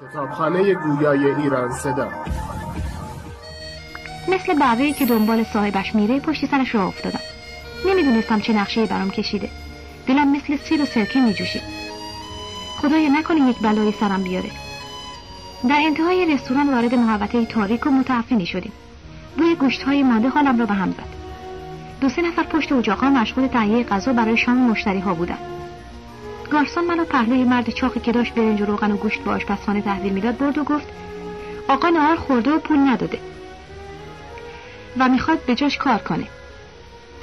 کتابخانه گویای ایران صدا. مثل بره که دنبال صاحبش میره پشت سرش را افتادم. نمی‌دونستم چه نقشه برام کشیده. دلم مثل سیر و سرکه میجوشه. خدایا نکنه یک بلایی سرم بیاره. در انتهای رستوران وارد محوطه تاریک و متعفنی شدیم. بوی گوشت های مانده حالم را به هم زد. دو سه نفر پشت اجاقا مشغول تهیه غذا برای شام مشتری ها بودن گارسون منو پهلوی مرد چاقی که داشت برنج و روغن و گوشت به آشپزخانه تحویل می‌داد برد و گفت آقا نهار خورده و پول نداده و می‌خواد به جاش کار کنه.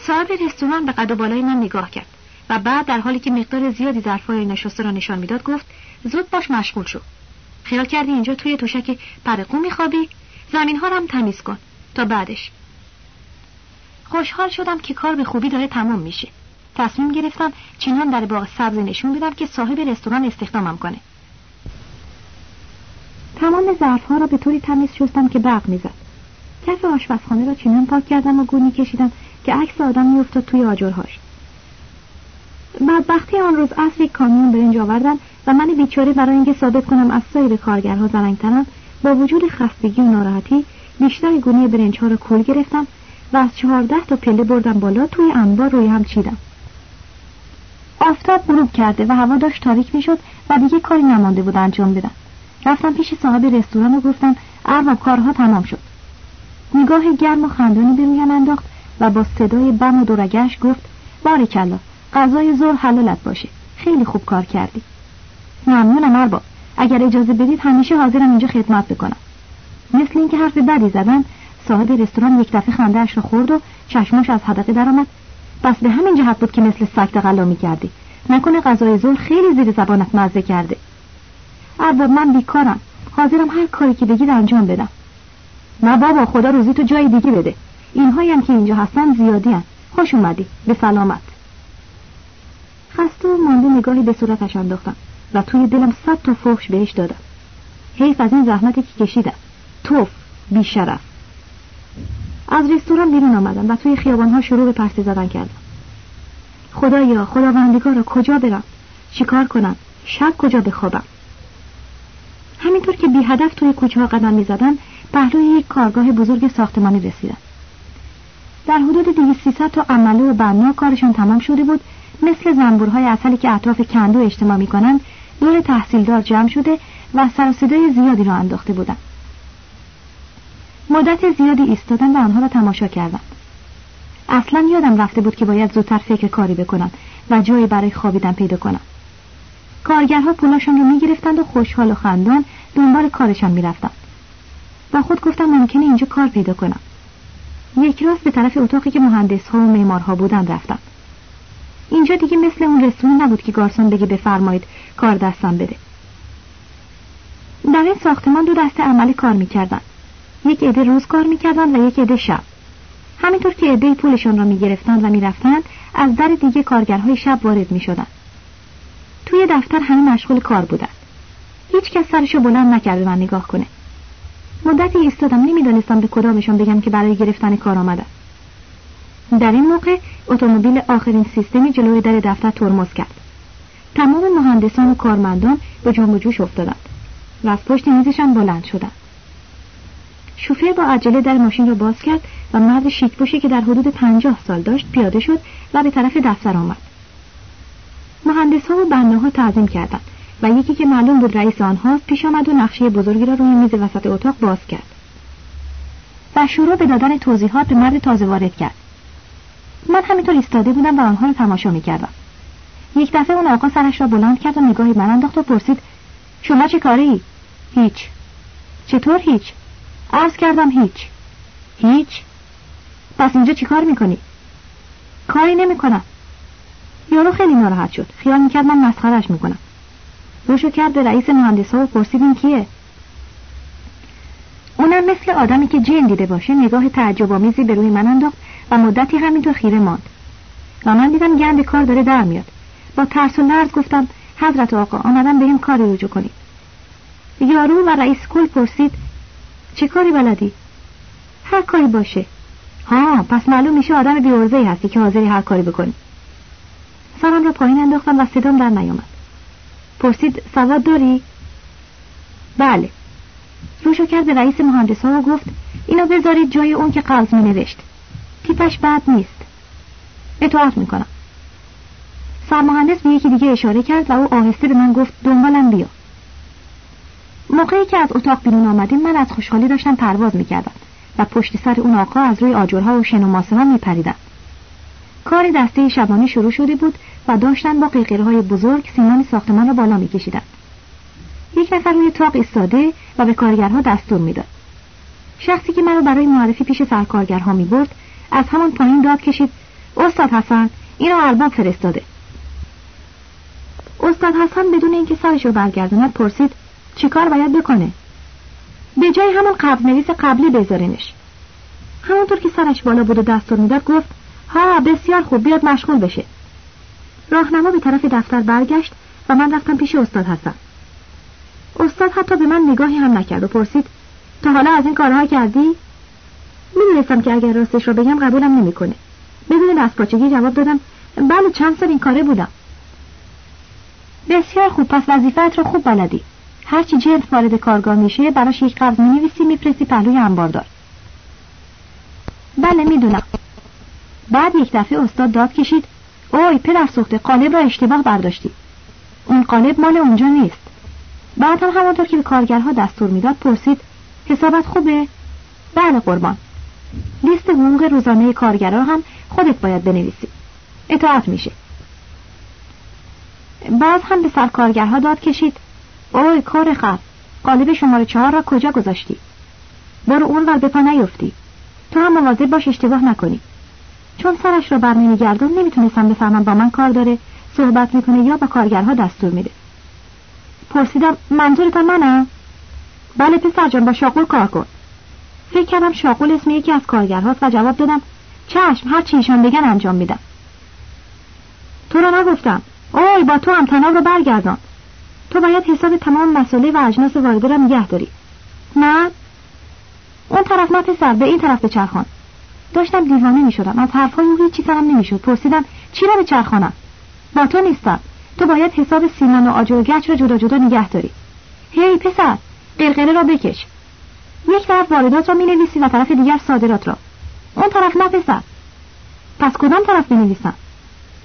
صاحب رستوران به قد و بالای من نگاه کرد و بعد در حالی که مقدار زیادی ظرفهای نشسته را نشان می‌داد گفت زود باش مشغول شو. خیال کردی اینجا توی توشک پرقو میخوابی؟ زمین ها هم تمیز کن تا بعدش. خوشحال شدم که کار به خوبی داره تمام میشه. تصمیم گرفتم چنان در باغ سبز نشون بدم که صاحب رستوران استخدامم کنه. تمام ظرف ها را به طوری تمیز شستم که برق می‌زد. کف آشپزخانه را چنان پاک کردم و گونی کشیدم که عکس آدم میافتاد توی آجرهاش. بدبختی آن روز اصر یک کامیون برنج آوردن و من بیچاره برای اینکه ثابت کنم از سایر کارگرها زرنگترم با وجود خستگی و ناراحتی بیشتر گونی برنج ها را کول گرفتم و از چهارده تا پله بردم بالا توی انبار روی هم چیدم. آفتاب غروب کرده و هوا داشت تاریک می‌شد و دیگه کاری نمانده بود انجام بدم رفتم پیش صاحب رستوران و گفتم ارباب کارها تمام شد. نگاه گرم و خندانی به رویم انداخت و با صدای بم و دورگش گفت کلا غذای زور حلالت باشه. خیلی خوب کار کردی. ممنونم ارباب. اگر اجازه بدید همیشه حاضرم اینجا خدمت بکنم. مثل اینکه حرف بدی زدن صاحب رستوران یک دفعه خندهاش رو خورد و چشماش از حدقه درآمد. بس به همین جهت بود که مثل سگ تقلا می‌کردی. نکنه غذای زور خیلی زیر زبانت مزه کرده. ارباب من بیکارم. حاضرم هر کاری که بگید انجام بدم. نه بابا خدا روزی تو جای دیگه بده. اینهایی هم که اینجا هستن زیادی. خوش اومدی. به سلامت. خسته و مانده نگاهی به صورتش انداختم و توی دلم صد تا فحش بهش دادم. حیف از این زحمتی که کشیدم. توف بیشرف. از رستوران بیرون آمدم و توی خیابانها شروع به پرسه زدن کردم. خدایا خداوندگارا کجا برم؟ چیکار کنم؟ شب کجا بخوابم؟ همینطور که بی هدف توی کوچه ها قدم می زدن پهلوی یک کارگاه بزرگ ساختمانی رسیدم در حدود 200 تا عمله و بنا کارشون تمام شده بود مثل زنبورهای اصلی که اطراف کندو اجتماع می‌کنن دور تحصیلدار جمع شده و سر زیادی را انداخته بودند مدت زیادی ایستادن و آنها را تماشا کردم. اصلا یادم رفته بود که باید زودتر فکر کاری بکنم و جایی برای خوابیدن پیدا کنم. کارگرها پولاشان رو می‌گرفتند و خوشحال و خندان دنبال کارشان می‌رفتند و خود گفتم ممکنه اینجا کار پیدا کنم. یک راست به طرف اتاقی که مهندس ها و معمارها بودن رفتم. اینجا دیگه مثل اون رستوران نبود که گارسون بگه بفرمایید کار دستم بده. در این ساختمان دو دسته عملی کار می‌کردن. یک عده روز کار می‌کردن و یک عده شب. همینطور که عده پولشان را می‌گرفتند و می‌رفتند از در دیگه کارگرهای شب وارد می‌شدند توی دفتر همه مشغول کار بودند هیچ کس سرشو بلند نکرده من نگاه کنه. مدتی ایستادم نمی‌دانستم به کدامشان بگم که برای گرفتن کار آمدم در این موقع اتومبیل آخرین سیستمی جلوی در دفتر ترمز کرد. تمام مهندسان و کارمندان به جنب جوش افتادند و از پشت میزشان بلند شدند. شوفر با عجله در ماشین را باز کرد و مرد شیکپوشی که در حدود پنجاه سال داشت پیاده شد و به طرف دفتر آمد. مهندس ها و بناها تعظیم کردند و یکی که معلوم بود رئیس آنهاست پیش آمد و نقشه بزرگی را روی میز وسط اتاق باز کرد. و شروع به دادن توضیحات به مرد تازه وارد کرد. من همینطور ایستاده بودم و آنها را تماشا می‌کردم. یک دفعه اون آقا سرش را بلند کرد و نگاهی من انداخت و پرسید شما چه کاری؟ هیچ. چطور هیچ؟ عرض کردم هیچ. هیچ؟ پس اینجا چیکار می‌کنی؟ کاری نمی‌کنم. یارو خیلی ناراحت شد. خیال می‌کرد من مسخرش می‌کنم. روشو کرد به رئیس مهندس ها و پرسید این کیه. اونم مثل آدمی که جن دیده باشه نگاه تعجب آمیزی به روی من انداخت و مدتی همینطور خیره ماند. و من دیدم گند کار داره در میاد. با ترس و لرز گفتم حضرت آقا آمدم بریم کاری رجوع کنیم یارو و رئیس کل پرسید چه کاری بلدی؟ هر کاری باشه. ها پس معلوم میشه آدم بیورزه هستی که حاضری هر کاری بکنی. سرم را پایین انداختم و صدام در نیامد. پرسید سواد داری؟ بله. اشاره کرد به رئیس مهندس ها و گفت اینو بذارید جای اون که قرض می نوشت تیپش بد نیست. اطاعت می‌کنم. سرمهندس به یکی دیگه اشاره کرد و او آهسته به من گفت دنبالم بیا. موقعی که از اتاق بیرون آمدیم من از خوشحالی داشتم پرواز می‌کردم و پشت سر اون آقا از روی آجرها و شن و ماسه ها میپریدم. کار دسته شبانه شروع شده بود و داشتن با های بزرگ سیمان ساختمان را بالا میکشیدند یک نفر روی تاق ایستاده و به کارگرها دستور می‌داد. شخصی که مرا برای معرفی پیش سرکارگرها می‌برد از همان پایین داد کشید استاد حسن اینو ارباب فرستاده. استاد حسن بدون اینکه سرش رو برگرداند پرسید چیکار باید بکنه؟ به جای همون قبل نویس قبلی بذارینش. همونطور که سرش بالا بود و دستور می‌داد گفت ها بسیار خوب بیاد مشغول بشه. راهنما به طرف دفتر برگشت و من رفتم پیش استاد حسن. استاد حتی به من نگاهی هم نکرد و پرسید تا حالا از این کارها کردی؟ می‌دونستم که اگر راستش رو بگم قبولم نمی‌کنه. بدون دستپاچگی جواب دادم بله چند سال این کاره بودم. بسیار خوب پس وظیفت رو خوب بلدی. هرچی جنس وارد کارگاه میشه براش یک قبض می‌نویسی می‌پرسی پهلوی انباردار بله می‌دونم. بعد یک دفعه استاد داد کشید اوی پدر سخته قالب را اشتباه برداشتی. اون قالب مال اونجا نیست. بعد هم همانطور که به کارگرها دستور می‌داد پرسید حسابت خوبه؟ بله قربان. لیست حقوق روزانه کارگرها هم خودت باید بنویسی. اطاعت میشه. بعد هم به سر کارگرها داد کشید اوی کار خب. قالب شماره چهار را کجا گذاشتی؟ برو اون ور به پا نیفتی. تو هم مواظب باش اشتباه نکنی. چون سرش را بر نمیگردون نمی‌تونستم بفهمم با من کار داره صحبت می‌کنه یا با کارگرها دستور میده. پرسیدم منظورتان منم بله پسر جان با شاقول کار کن. فکر کردم شاقول اسم یکی از کارگرهاست و جواب دادم چشم هر چی ایشان بگن انجام میدم. تو را نگفتم. اوی با تو هم تناب رو برگردان. تو باید حساب تمام مسئله و اجناس وارده را نگه داری. نه. اون طرف نه پسر به این طرف چرخان. داشتم دیوانه می شدم از حرفهای او هیچی سرم نمی‌شد. پرسیدم چی را به چرخانم؟ با تو نیستم. تو باید حساب سیمان و آجر و گچ را جدا جدا نگه داری. هی پسر قلقله را بکش. یک طرف واردات را می نویسی و طرف دیگر صادرات را. اون طرف نه پسر. پس کدام طرف بنویسم؟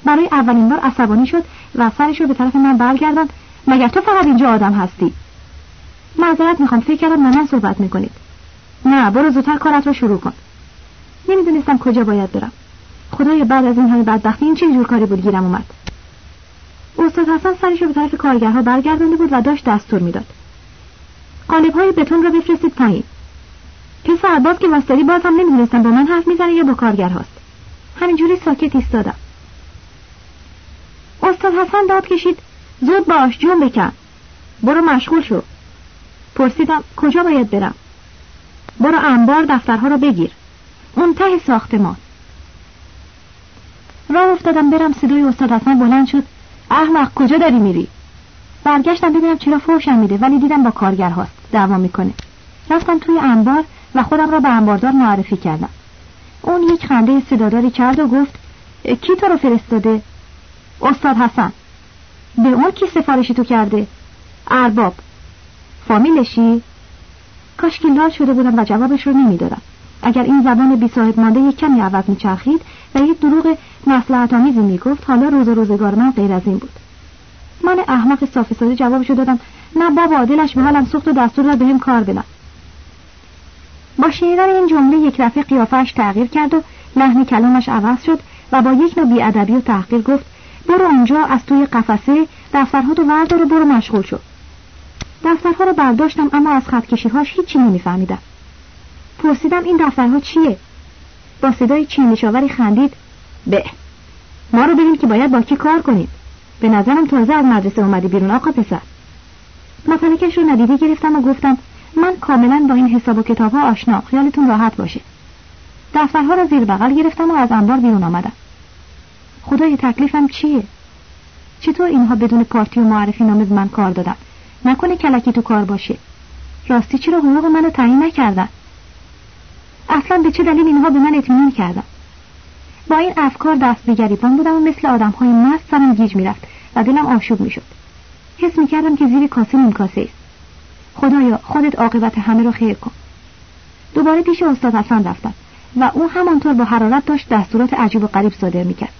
برای اولین بار عصبانی شد و سرش رو به طرف من برگردان مگر تو فقط اینجا آدم هستی؟ معذرت می‌خوام فکر کردم من صحبت می‌کنید. نه برو زودتر کارت رو شروع کن. نمی‌دونستم کجا باید برم. خدای بعد از این همه بدبختی این چه جور کاری بود گیرم اومد؟ استاد حسن سرش رو به طرف کارگرها برگردانده بود و داشت دستور می‌داد. قالب های بتون رو بفرستید پایین. پسر باز که واستادی باز هم نمی‌دونستم با من حرف می‌زنه یا با کارگرهاست همینجوری ساکت ایستادم. استاد حسن داد کشید. زود باش جون بکن. برو مشغول شو. پرسیدم کجا باید برم؟ برو انبار دفترها رو بگیر. اون ته ساختمان. راه افتادم برم صدای استاد حسن بلند شد. احمق کجا داری میری؟ برگشتم ببینم چرا فوشم میده ولی دیدم با کارگر هاست. دعوا می‌کنه. رفتم توی انبار و خودم را به انباردار معرفی کردم. اون یک خنده صداداری کرد و گفت کی تو رو فرستاده؟ استاد حسن. به اون کی سفارشی تو کرده. ارباب. فامیلشی کاش که لال شده بودم و جوابش رو نمی‌دادم. اگر این زبان بی صاحب مانده یک کمی عوض میچرخید و یک دروغ مسلحت آمیزی می‌گفت حالا روز روزگار من غیر از این بود. من احمق صافی ساده جوابشو دادم. نه بابا دلش به حالم سوخت و دستور داد بهم کار بدم. با شنیدن این جمله یک دفعه قیافش تغییر کرد و لحن کلامش عوض شد و با یک نوع بیادبی و تحقیر گفت برو اونجا از توی قفسه دفترها تو وردار و برو مشغول شد دفترها رو برداشتم اما از خطکشیهاش هیچی نمیفهمیدم. پرسیدم این دفترها چیه؟ با صدای چینشاوری خندید. به ما رو ببین که باید با کی کار کنید به نظرم تازه از مدرسه اومدی بیرون آقا پسر. مطلقش رو ندیده گرفتم و گفتم من کاملا با این حساب و کتاب ها آشنا خیالتون راحت باشه. دفترها را زیر بغل گرفتم و از انبار بیرون آمدم. خدای تکلیفم چیه؟ چطور اینها بدون پارتی و معرفی نامه من کار دادن؟ نکنه کلکی تو کار باشه. راستی چرا حقوق منو تعیین نکردن؟ اصلا به چه دلیل اینها به من اطمینان کردن؟ با این افکار دست به گریبان بودم و مثل آدم های مست سرم گیج می‌رفت و دلم آشوب می‌شد. حس می‌کردم که زیر کاسه نیم کاسه است. خدایا خودت عاقبت همه رو خیر کن. دوباره پیش استاد حسن رفتم و او همانطور با حرارت داشت دستورات عجیب و غریب صادر می‌کرد.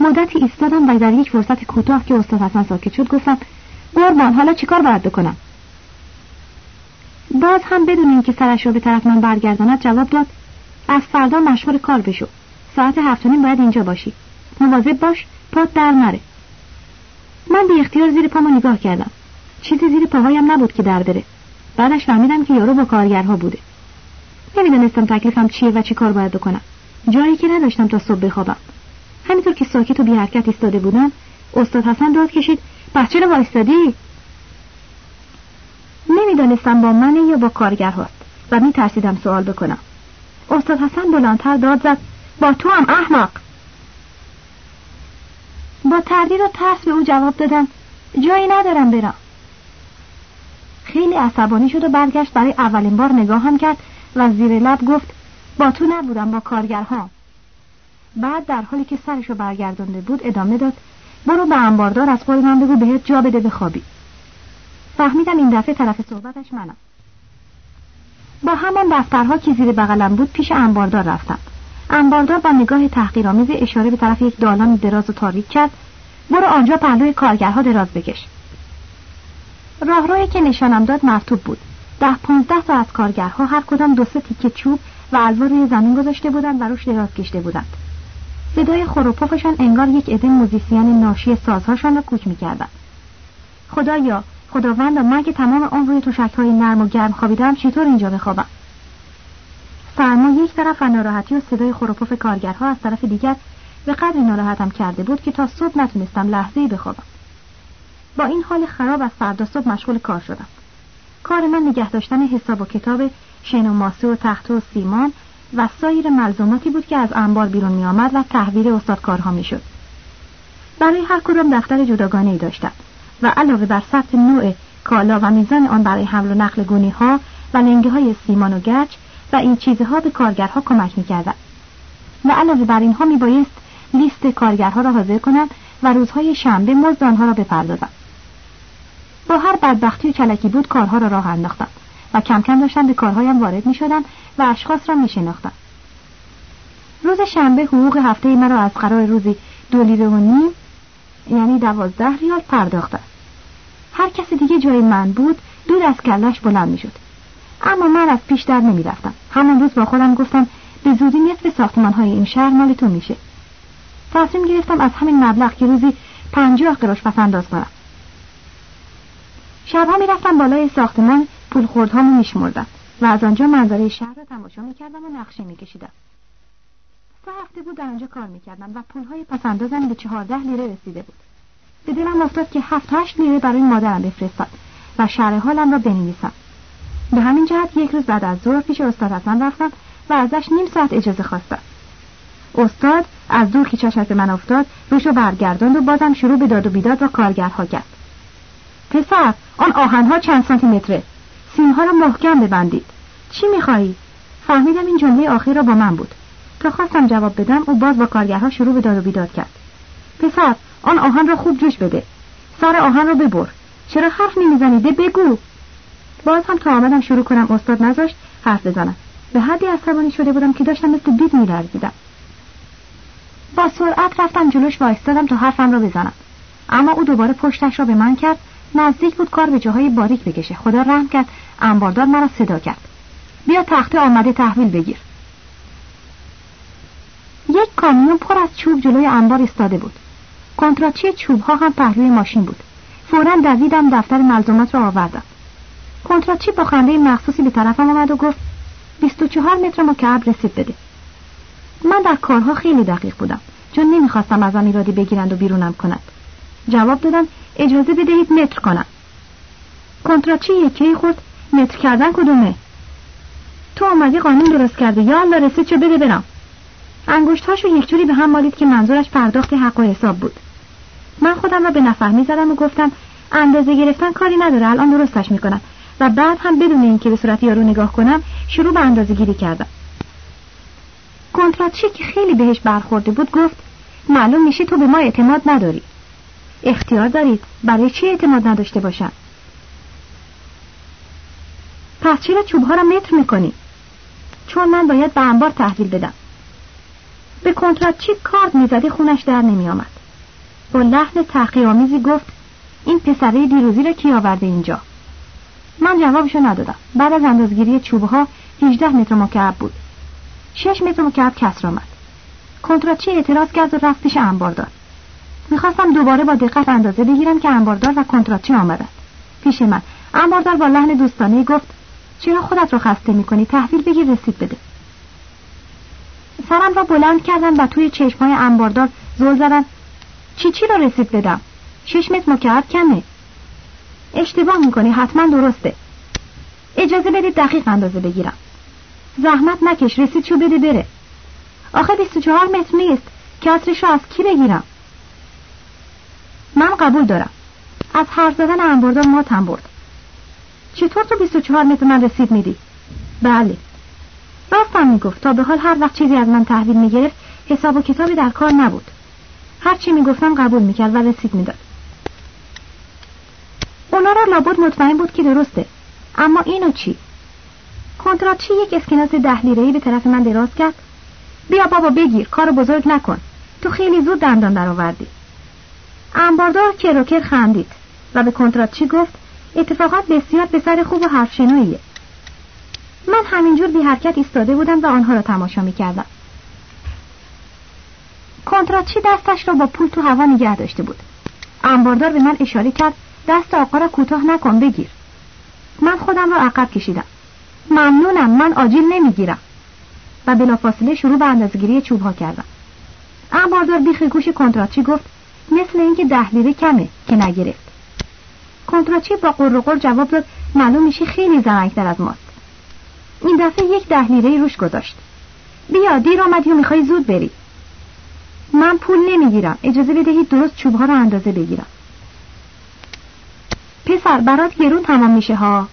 مدتی ایستادم و در یک فرصت کوتاه که استاد حسن ساکت شد گفتم قربان حالا چیکار باید بکنم؟ باز هم بدون اینکه سرش را به طرف من برگرداند جواب داد از فردا مشغول کار بشو. ساعت هفت باید اینجا باشی. مواظب باش پات در نره. من بی اختیار زیر پامو نگاه کردم. چیزی زیر پاهایم نبود که در بره. بعدش فهمیدم که یارو با کارگرها بوده. نمی‌دانستم تکلیفم چیه و چی کار باید بکنم. جایی که نداشتم تا صبح بخوابم. همینطور که ساکت و بی حرکت ایستاده بودم استاد حسن داد کشید پس چرا وایستادی؟ نمی‌دانستم با من یا با کارگرهاست و می ترسیدم سوال بکنم. استاد حسن بلندتر داد زد با تو هم احمق. با تردید و ترس به او جواب دادم جایی ندارم برم. خیلی عصبانی شد و برگشت برای اولین بار نگاهم کرد و زیر لب گفت با تو نبودم با کارگرها بعد در حالی که سرشو برگردانده بود ادامه داد برو به انباردار از قول من بگو بهت جا بده بخوابی فهمیدم این دفعه طرف صحبتش منم. با همان دفترها که زیر بغلم بود پیش انباردار رفتم. انباردار با نگاه تحقیرآمیز اشاره به طرف یک دالان دراز و تاریک کرد برو آنجا پهلوی کارگرها دراز بکش. راهروی که نشانم داد مرتوب بود. ده پانزده تا از کارگرها هر کدام دو سه تیکه چوب و الوار روی زمین گذاشته بودند و روش دراز کشته بودند. صدای خروپفشان انگار یک عده موزیسین ناشی سازهاشان را کوک می‌کردند. خدایا خداوند من که تمام عمر روی تشک های نرم و گرم خوابیدم چطور اینجا بخوابم سرما یک طرف و ناراحتی و صدای خروپف کارگرها از طرف دیگر به قدری ناراحتم کرده بود که تا صبح نتونستم لحظه بخوابم. با این حال خراب از فردا صبح مشغول کار شدم. کار من نگه داشتن حساب و کتاب شن و ماسه و تخت و سیمان و سایر ملزوماتی بود که از انبار بیرون می آمد و تحویل استادکارها می شد. برای هر کدام دفتر جداگانه ای داشتم و علاوه بر ثبت نوع کالا و میزان آن برای حمل و نقل گونی ها و لنگه های سیمان و گچ و این چیزها به کارگرها کمک می کردن. و علاوه بر اینها می بایست لیست کارگرها را حاضر کنم و روزهای شنبه مزد آنها را بپردازم. با هر بدبختی و کلکی بود کارها را راه انداختم و کم کم داشتم به کارهایم وارد می شدم و اشخاص را می شناختم. روز شنبه حقوق هفته مرا از قرار روزی دو لیره و نیم یعنی دوازده ریال پرداختم. هر کسی دیگه جای من بود دود از کلش بلند می شد. اما من از پیش در نمی رفتم. همان روز با خودم گفتم به زودی نصف ساختمان های این شهر مال تو میشه. تصمیم گرفتم از همین مبلغ که روزی پنجاه قروش پس انداز کنم. شبها می‌رفتم بالای ساختمان پول خوردهامو میشمردم و از آنجا منظره شهر را تماشا می‌کردم و نقشه میکشیدم. سه هفته بود در آنجا کار می‌کردم و پولهای پسندازم به چهارده لیره رسیده بود. به دلم افتاد که هفت هشت لیره برای مادرم بفرستم و شرح حالم را بنویسم. به همین جهت یک روز بعد از ظهر پیش استاد حسن رفتم و ازش نیم ساعت اجازه خواستم. استاد از دور که چشم من افتاد روشو برگرداند و بازم شروع به داد و بیداد با کارگرها کرد. پسر آن آهنها چند سانتی متره؟ سیمها را محکم ببندید. چی می‌خواهی؟ فهمیدم این جمله آخر را با من بود. تا خواستم جواب بدم او باز با کارگرها شروع به داد و بیداد کرد. پسر آن آهن را خوب جوش بده. سر آهن را ببر. چرا حرف نمیزنیده بگو. باز هم تا آمدم شروع کنم استاد نذاشت حرف بزنم. به حدی عصبانی شده بودم که داشتم مثل دید میلرزیدم. با سرعت رفتم جلوش وایستادم تا حرفم را بزنم. اما او دوباره پشتش را به من کرد. نزدیک بود کار به جاهای باریک بکشه. خدا رحم کرد. انباردار مرا صدا کرد. بیا تخته آمده تحویل بگیر. یک کامیون پر از چوب جلوی انبار ایستاده بود. کنتراچی چوب ها هم پهلوی ماشین بود. فورا دویدم دفتر ملزومات را آوردم. کنتراچی با خنده مخصوصی به طرفم آمد و گفت 24 متر مکعب رسید بده. من در کارها خیلی دقیق بودم چون نمی‌خواستم ازم ایرادی بگیرند و بیرونم کند جواب دادم اجازه بدهید متر کنم. کنتراچی یکی خود متر کردن کدومه؟ تو آمدی قانون درست کرده یا الله رسید چه بده برم. انگشتهاشو یک جوری به هم مالید که منظورش پرداخت حق و حساب بود. من خودم را به نفهمی زدم و گفتم اندازه گرفتن کاری نداره. الان درستش می‌کنم. و بعد هم بدون اینکه به صورت یارو نگاه کنم شروع به اندازه گیری کردم. کنتراتچی که خیلی بهش برخورده بود. گفت معلوم میشه تو به ما اعتماد نداری. اختیار دارید. برای چی اعتماد نداشته باشم؟ پس چرا چوب ها را متر می‌کنی. چون من باید به انبار تحویل بدم. به کنتراتچی کارد می‌زدی خونش در نمیآمد. با لحن تحقیرآمیزی گفت این پسره دیروزی را کی آورده اینجا؟ من جوابشو ندادم. بعد از اندازگیری چوبه ها 18 متر مکعب بود. 6 متر مکعب کسر آمد. کنتراتچی اعتراض کرد و رفت پیش انباردار می‌خواستم دوباره با دقت اندازه بگیرم که انباردار و کنتراتچی آمدند پیش من. انباردار با لحن دوستانه گفت چرا خودت رو خسته می‌کنی؟ تحویل بگیر رسید بده. سرم را بلند کردم و توی چشمهای انباردار زل زدم. چی چی رو رسید بدم؟ شش متر مکعب کمه. اشتباه می‌کنی حتما درسته. اجازه بدید دقیق اندازه بگیرم. زحمت نکش رسید شو بده بره. آخه 24 متر نیست. کسرش رو از کی بگیرم؟ من قبول دارم. از حرف زدن انباردار ماتم برد. چطور تو 24 متر من رسید میدی؟ بله. راستم می‌گفت. تا به حال هر وقت چیزی از من تحویل می‌گرفت حساب و کتابی در کار نبود. هر چی می‌گفتم قبول می‌کرد و رسید می‌داد. اونا را لابد مطمئن بود که درسته. اما اینو چی؟ کنتراتچی یک اسکناس ده لیره‌ای به طرف من دراز کرد؟ بیا بابا بگیر کار بزرگ نکن. تو خیلی زود دندان درآوردی. انباردار کروکر خندید و به کنتراتچی گفت؟ اتفاقات بسیار به سر خوب و حرف شنویه من همینجور بی حرکت ایستاده بودم و آنها را تماشا می کردم کنتراتچی دستش را با پول تو هوا نگه داشته بود؟ انباردار به من اشاره کرد دست آقا را کوتاه نکن بگیر. من خودم را عقب کشیدم. ممنونم من آجیل نمی‌گیرم. و بلافاصله شروع به اندازگیری چوب ها کردم. انباردار بیخ گوش کنتراتچی گفت؟ مثل اینکه ده لیره کمه که نگرفت. کنتراتچی با قرقر جواب داد معلوم میشه خیلی زرنگتر از ماست. این دفعه یک ده لیره روش گذاشت. بیا دیر آمدی و می‌خوای زود بری. من پول نمی‌گیرم. اجازه بدهید درست چوب ها رو اندازه بگیرم. پسر برات گرون تمام میشه ها.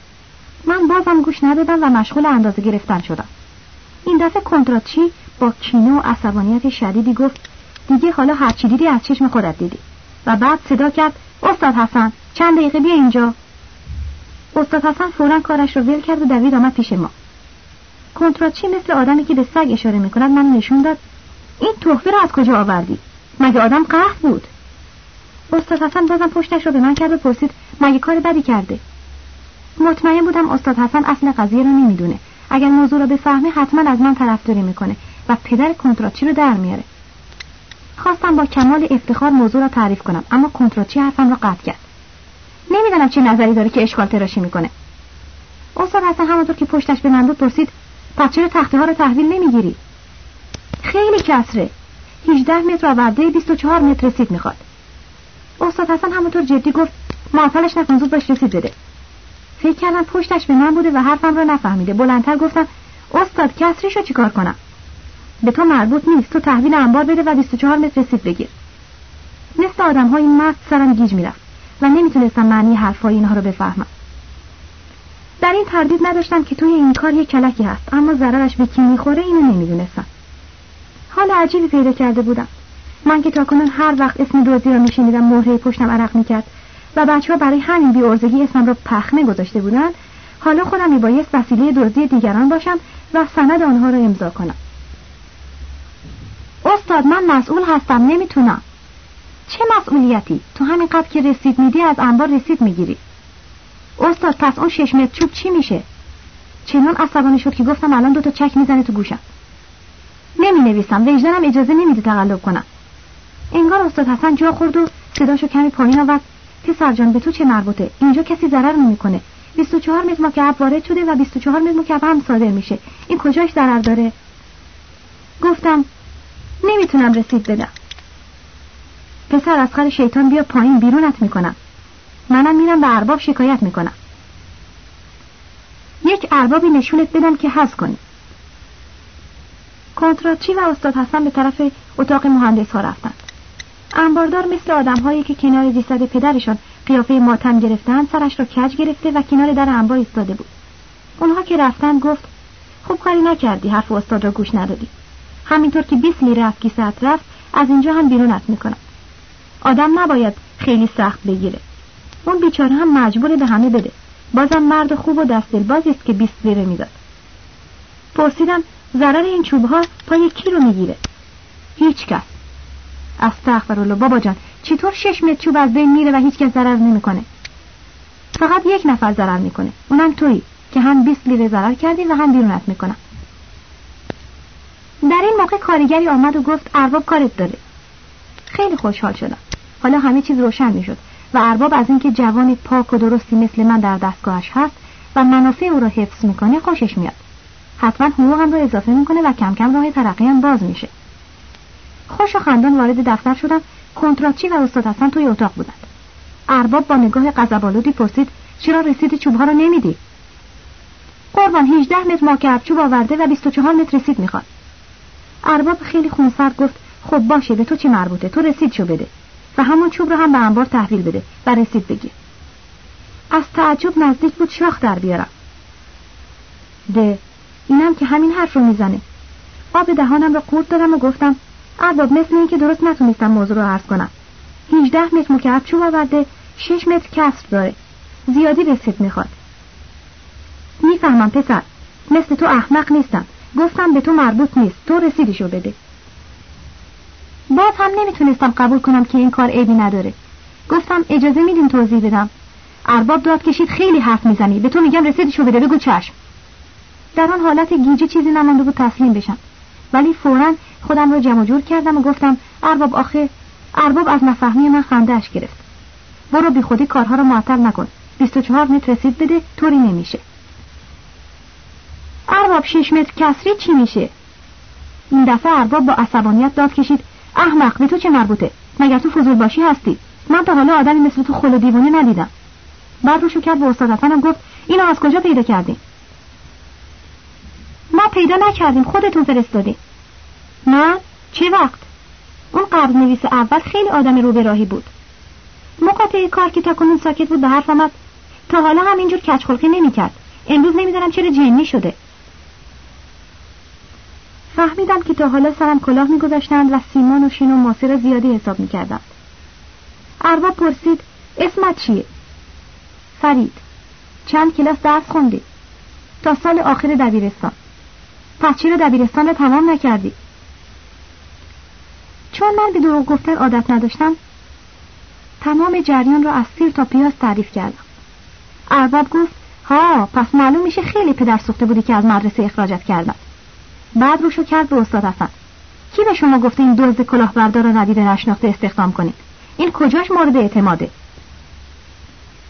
من بازم گوش ندادم و مشغول اندازه گرفتن شدم. این دفعه کنتراتچی با کینه و عصبانیت شدیدی گفت دیگه حالا هرچی دیدی از چشم خودت دیدی. و بعد صدا کرد استاد حسن چند دقیقه بیا اینجا. استاد حسن فورا کارش رو ول کرد و دوید آمد پیش ما. کنتراتچی مثل آدمی که به سگ اشاره می‌کند. من نشون داد. این تحفه رو از کجا آوردی؟ مگه آدم قهر بود؟ استاد حسن بازم پشتش رو به من کرد و پرسید مگه کار بدی کرده؟ مطمئن بودم استاد حسن اصل قضیه رو نمی‌دونه. اگر موضوع رو بفهمه حتما از من طرفداری می‌کنه و پدر کنتراتچی رو در میاره. خواستم با کمال افتخار موضوع را تعریف کنم اما کنتراتچی حرفم را قطع کرد. نمی‌دانم چه نظری داره که اشکال تراشی می‌کنه. استاد حسن همونطور که پشتش به من بود پرسید پس چرا تخته ها رو تحویل نمی‌گیری؟ خیلی کسره. 18 متر آورده 24 متر رسید می‌خواد. استاد حسن همونطور جدی گفت معطلش نکن زود باش رسید بده. فکر کردم پشتش به من بوده و حرفم را نفهمیده. بلندتر گفتم استاد کسریشو چیکار کنم؟ به تو مربوط نیست تو تحویل انبار بده و 24 متر رسید بگیر. مثل آدم های مرد سرم گیج می‌رفت. و نمی‌تونستم معنی حرفای اینها رو بفهمم. در این تردید نداشتم که توی این کار یک کلکی هست اما ضررش به کی می‌خوره اینو نمی‌دونستم. حال عجیبی پیدا کرده بودم. من که تاکنون هر وقت اسم دوزی را میشنیدم مهره پشتم عرق می‌کرد و بچه ها برای همین بیارزگی اسمم را پخمه گذاشته بودند حالا خودم میبایست وسیله دزدی دیگران باشم و سند آنها را امضا کنم. استاد من مسئول هستم نمی‌تونم. چه مسئولیتی؟ تو همین قبل که رسید میدی از انبار رسید می‌گیری. استاد پس اون شش متر چوب چی میشه؟ چنان عصبانی شد که گفتم الان دوتا چک می‌زنه تو گوشم. نمی نویسم وجدانم اجازه نمیده تقلب کنم. انگار استاد حسن جا خورد و صداشو کمی پایین آورد. پسر جان به تو چه مربوطه؟ اینجا کسی ضرر نمی‌کنه. 24 متر مکعب وارد شده و 24 متر مکعب هم صادر میشه. این کجاش ضرر داره؟ گفتم نمی‌تونم رسید بدم. پسر از خر شیطان بیا پایین بیرونت می‌کنم. منم میرم به ارباب شکایت می‌کنم. یک اربابی نشونت بدم که حز کنی. کنتراتچی و استاد حسن به طرف اتاق مهندس ها رفتند. انباردار مثل آدم هایی که کنار جسد پدرشان قیافه ماتم گرفتن سرش را کج گرفته و کنار در انبار ایستاده بود. اونها که رفتن گفت خوب کاری نکردی حرف استاد را گوش ندادی. همینطور که 20 لیره از کیسه رفت از اینجا هم بیرونت می‌کنم. آدم نباید خیلی سخت بگیره. اون بیچاره هم مجبور به همه بده. بازم مرد خوب و دست بازی است که 20 لیره می‌داد. پرسیدم ضرر این چوب ها پای کی رو می‌گیره؟ هیچ کس. استغفرالله بابا جان چطور شش متر چوب از بین میره و هیچ کس ضرر نمی‌کنه؟ فقط یک نفر ضرر می‌کنه. اونم تویی که هم 20 لیره ضرر کردی و هم بیرونت می‌کنم. در این موقع کارگری آمد و گفت ارباب کارت داره. خیلی خوشحال شدم. حالا همه چیز روشن می‌شد و ارباب از اینکه جوان پاک و درستی مثل من در دستگاهش هست و منافع او را حفظ می‌کنه خوشش میاد. حتما حقوقم را اضافه می‌کنه و کم کم راه ترقیم باز میشه. خوش و خندان وارد دفتر شدم. کنتراتچی و استاد حسن توی اتاق بودند. ارباب با نگاه غضبآلودی پرسید چرا رسید؟ چوبها رو نمیدی؟ قربان 18 متر ماکعب چوب آورده و 24 متر رسید می‌خواد. ارباب خیلی خونسرد گفت خب باشه به تو چی مربوطه؟ تو رسید شو بده. و همون چوب رو هم به انبار تحویل بده و رسید بگیر از تعجب نزدیک بود شاخ در بیارم؟ ده اینم که همین حرف رو می‌زنه. آب دهانم رو قورت دادم و گفتم ارباب مثل این که درست نتونستم موضوع رو عرض کنم. 18 متر مکعب چوب آورده 6 متر کسر داره. زیادی رسید می‌خواد. می‌فهمم پسر مثل تو احمق نیستم. گفتم به تو مربوط نیست. تو رسیدشو بده. باز هم نمی‌تونستم قبول کنم که این کار عیبی نداره. گفتم اجازه میدین توضیح بدم. ارباب داد کشید خیلی حرف می‌زنی. به تو میگم رسیدشو بده. بگو چشم. در آن حالت گیجه چیزی نمانده بود تسلیم بشم. ولی فورا خودم رو جمع جور کردم و گفتم ارباب آخه ارباب از نفهمی من خندهش گرفت. برو بی خودی کارها رو معطل نکن. 24 متر رسید بده طوری نمیشه. ارباب 6 متر کسری چی میشه؟ این دفعه ارباب با عصبانیت داد کشید احمق به تو چه مربوطه؟ مگر تو فضول باشی هستی؟ من تا حالا آدمی مثل تو خل و دیوانه ندیدم. بعد روشو کرد به استاد حسنم گفت اینو از کجا پیدا کردیم ما پیدا نکردیم خودتون فرستادی. من چه وقت؟ اون قبض نویس اول خیلی آدم رو به راهی بود. مقاطع کار که تا کنون ساکت بود به حرف آمد. تا حالا هم اینجور کچخلقی نمی‌کرد. امروز نمی‌دونم چرا جنی شده. فهمیدم که تا حالا سرم کلاه میگذاشتند و سیمان و شین و ماسه زیادی حساب می‌کردند ارباب پرسید اسمت چیه؟ فرید چند کلاس درس خوندی تا سال آخر دبیرستان. پس چرا دبیرستان را تمام نکردی؟ چون من به دروغ گفتن عادت نداشتم تمام جریان را از سیر تا پیاز تعریف کردم. ارباب گفت ها پس معلوم میشه خیلی پدر سوخته بودی که از مدرسه اخراجت کردم. بعد روشو کرد به استاد حسن. کی به شما گفته این دزد کلاهبردار را ندیده نشناخته استخدام کنید؟ این کجاش مورد اعتماده؟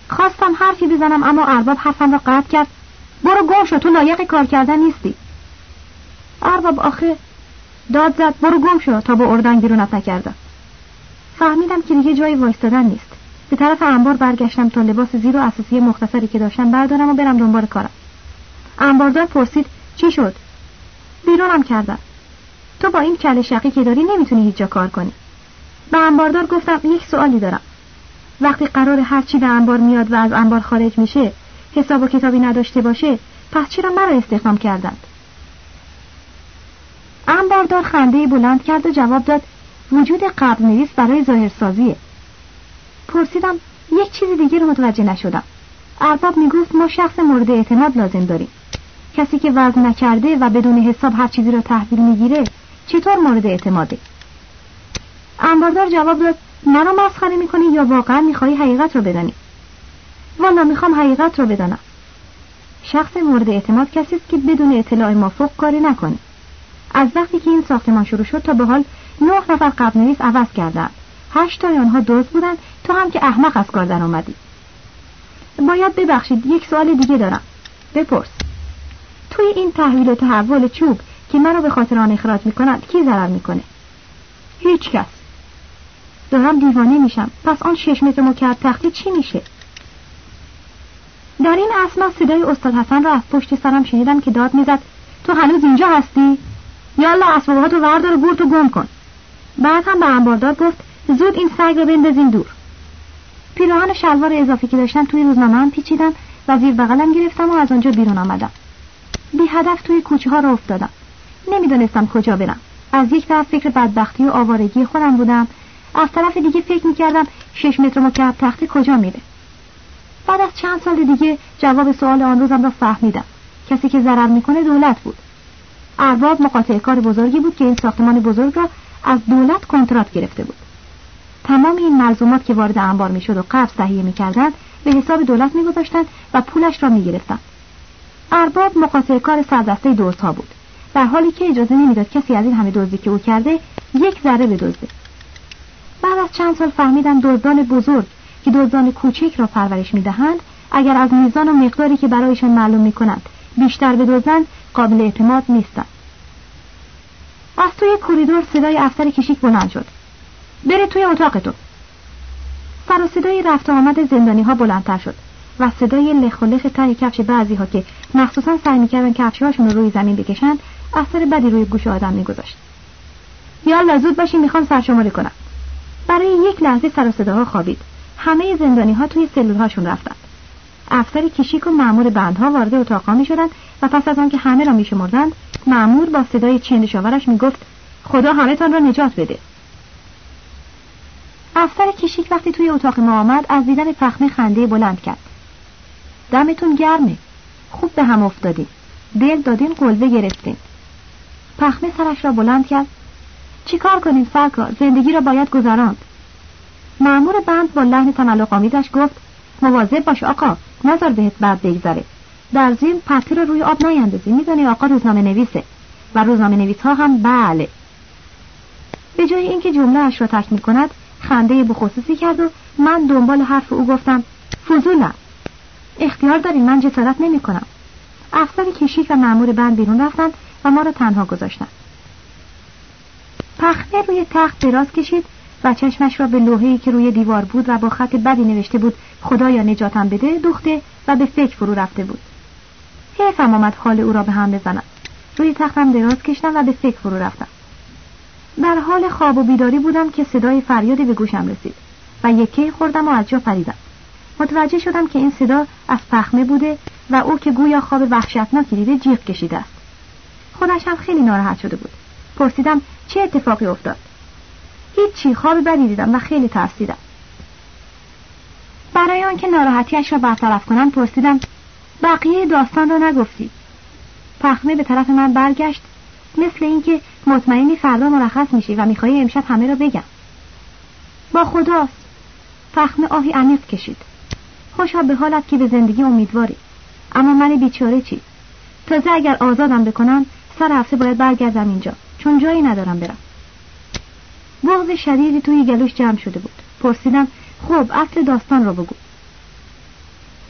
خواستم حرفی بزنم اما ارباب حرفم را قطع کرد. برو گم شو تو لایق کار کردن نیستی. ارباب آخه داد زد برو گم شو تا با اردن بیرونت نکردم فهمیدم که دیگه جای وایستادن نیست. به طرف انبار برگشتم تا لباس زیر و اساسی مختصری که داشتم بردارم و برم دنبال کارم. انباردار پرسید چی شد؟ بیرونم کردم. تو با این کل شقی که داری نمی‌تونی هیچ جا کار کنی. به انباردار گفتم یک سوالی دارم. وقتی قرار هر چی به انبار میاد و از انبار خارج میشه حساب و کتابی نداشته باشه پس چرا مرا استخدام کردند؟ انباردار خنده بلند کرد و جواب داد وجود قبل نویس برای ظاهرسازیه. پرسیدم یک چیز دیگه رو متوجه نشدم. ارباب می‌گفت ما شخص مورد اعتماد لازم داریم. کسی که وزن نکرده و بدون حساب هر چیزی رو تحویل می‌گیره چطور مورد اعتماده؟ انباردار جواب داد مرا مسخره می‌کنی یا واقعا می‌خوای حقیقت رو بدانی؟ والا می‌خوام حقیقت رو بدانم. شخص مورد اعتماد کسی است که بدون اطلاع مافوق کاری نکنه. از وقتی که این ساختمان شروع شد تا به حال نه نفر قبل نویس عوض کردن هشت تای آنها دوز بودن تو هم که احمق از کار در آمدی. باید ببخشید یک سوال دیگه دارم. بپرس. توی این تحویل و تحول چوب که منو به خاطر آن اخراج می‌کنند کی ضرر می‌کنه؟ هیچ کس. دارم دیوانه میشم. پس آن شش متر مکعب تختی چی میشه؟ در این اسنا صدای استاد حسن را از پشت سرم شنیدم که داد می‌زد تو هنوز اینجا هستی؟ یالا اسباباتو وردار و گم کن. بعد هم به انباردار گفت زود این سگ رو بندازین دور. پیراهن شلوار اضافی که داشتم توی روزنامه هم پیچیدم و زیر بغلم گرفتم و از آنجا بیرون آمدم. بی هدف توی کوچه ها را افتادم. نمی‌دانستم کجا برم. از یک طرف فکر بدبختی و آوارگی خودم بودم از طرف دیگه فکر می‌کردم شش متر مکعب تختی کجا میره. بعد از چند سال دیگه جواب سوال آن روزم را فهمیدم. کسی که ضرر می‌کنه دولت بود. ارباب مقاطع کار بزرگی بود که این ساختمان بزرگ را از دولت کنترات گرفته بود. تمام این ملزومات که وارد انبار می‌شد و قبض تهیه می‌کردند به حساب دولت میگذاشتند و پولش را می‌گرفتند. ارباب مقاطع کار سردسته دوزها بود. در حالی که اجازه نمی‌داد کسی از این همه دزدی که او کرده یک ذره بدزده. بعد از چند سال فهمیدم دزدان بزرگ که دزدان کوچک را پرورش می‌دهند اگر از میزان و مقداری که برایشان معلوم می‌کنند بیشتر بدزدند قابل اعتماد نیستند. از توی کوریدور صدای افسر کشیک بلند شد. بره توی اتاق تو. سر و صدای رفت آمد زندانی ها بلندتر شد. و صدای لخ و لخ ته کفش بعضی ها که مخصوصا سعی می‌کردن کفش هاشون رو روی زمین بکشند اثر بدی روی گوش آدم میگذاشت. یالا زود باشین می‌خوام سرشماری کنم. برای یک لحظه سر و صداها خوابید. همه زندانی ها توی سلول هاشون رفتن. افسر کشیک و مأمور بندها وارد اتاقها می شدند و پس از آنکه همه را می شمردند مأمور با صدای چندشاورش می گفت خدا همهتان را نجات بده. افسر کشیک وقتی توی اتاق ما آمد از دیدن پخمه خنده بلند کرد. دمتون گرمه. خوب به هم افتادیم دل دادین قلبه گرفتیم پخمه سرش را بلند کرد. چیکار کنیم سرکار زندگی را باید گذراند. معمور بند با لحن تملق آمیزش گفت مواظب باش آقا نظر بهت بعد بگذره. در زیر پته رو روی آب نیندازی میدانی آقا روزنامه نویسه و روزنامه نویس ها هم بله. به جای اینکه جمله اش را تکمیل کند خنده بخصوصی کرد و من دنبال حرف او گفتم فضولم. اختیار دارین من جسارت نمی کنم افسر کشیک و معمور بند بیرون رفتند و ما را تنها گذاشتند. پخمه روی تخت دراز کشید و چشمش را به لوحه‌ای که روی دیوار بود و با خط بدی نوشته بود خدایا نجاتم بده دوخته و به فکر فرو رفته بود. حیفم آمد حال او را به هم بزنم. روی تختم دراز کشتم و به فکر فرو رفتم. در حال خواب و بیداری بودم که صدای فریادی به گوشم رسید و یکی خوردم و از جا پریدم. متوجه شدم که این صدا از پخمه بوده و او که گویا خواب وحشتناکی دیده جیغ کشیده است. خودش هم خیلی ناراحت شده بود. پرسیدم چه اتفاقی افتاد؟ هیچی خواب بدی دیدم و خیلی ترسیدم. برای آنکه ناراحتیش را برطرف کنم پرسیدم بقیه داستان را نگفتی؟ پخمه به طرف من برگشت مثل اینکه مطمئنی فردا مرخص میشی و میخوایی امشب همه را بگم. با خداست. پخمه آهی عمیق کشید. خوشا به حالت که به زندگی امیدواری. اما من بیچاره چی؟ تازه اگر آزادم بکنم سر هفته باید برگردم اینجا. چون جایی ندارم برم. بغض شدیدی توی گلوش جمع شده بود. پرسیدم خب اصل داستان رو بگو.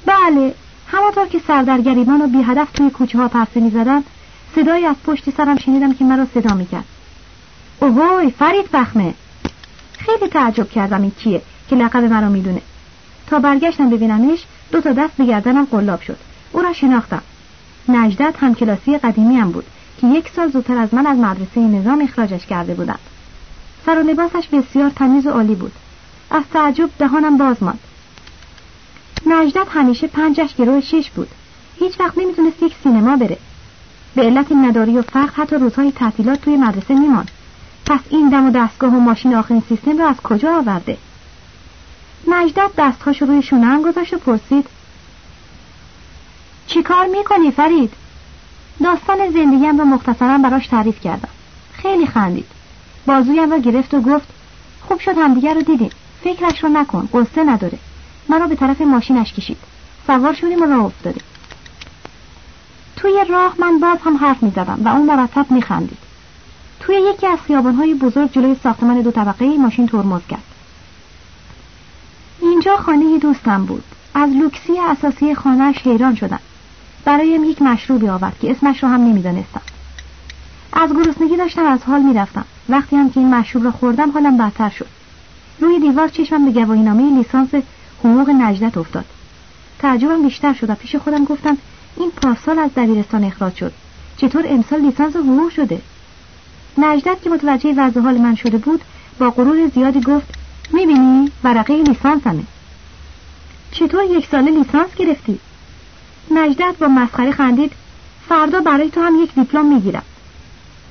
بله همانطور که سردرگریبان و بی هدف توی کوچه ها پرسه می زدن صدایی از پشت سرم شنیدم که مرا صدا می کرد اوهوی فرید بخمه خیلی تعجب کردم این کیه که لقب مرا می‌دونه. تا برگشتم ببینمش دو تا دست به گردنم قلاب شد. او را شناختم. نجدت قدیمی هم بود که یک سال زودتر از من از مدرسه نظام اخراجش کرده بودند. سر و لباسش بسیار تمیز و عالی بود. از تعجب دهانم باز ماند. نجدت همیشه پنجش گروه شش بود. هیچ وقت نمی‌تونست یک سینما بره. به علت نداری و فقر حتی روزهای تعطیلات توی مدرسه میماند. پس این دم و دستگاه و ماشین آخرین سیستم رو از کجا آورده؟ نجدت دستهاش روی شونه گذاشت و پرسید. چی کار می‌کنی فرید؟ داستان زندگیم رو مختصرا براش تعریف کردم. خیلی خندید. بازویم را گرفت و گفت خوب شد همدیگر رو دیدیم. فکرش رو نکن قصه نداره. مرا به طرف ماشینش کشید. سوار شدیم و راه افتادیم. توی راه من باز هم حرف می زدم و اون مرتب می خندید. توی یکی از خیابانهای بزرگ جلوی ساختمان دو طبقه ماشین ترمز کرد. اینجا خانه دوستم بود. از لوکسی اساسی خانهش حیران شدم. برایم یک مشروبی آورد که اسمش رو هم نمی‌دانستم از گرسنگی داشتم از حال می‌رفتم. وقتی هم که این مشروب را خوردم حالم بدتر شد. روی دیوار چشمم به گواهینامه لیسانس حقوق نجدت افتاد. تعجبم بیشتر شد و پیش خودم گفتم این پارسال از دبیرستان اخراج شد. چطور امسال لیسانس حقوق شده؟ نجدت که متوجه وضع حال من شده بود با غرور زیادی گفت می‌بینی؟ ورقه لیسانسمه. چطور یک ساله لیسانس گرفتی؟ نجدت با مسخره خندید فردا برای تو هم یک دیپلم می‌گیرم.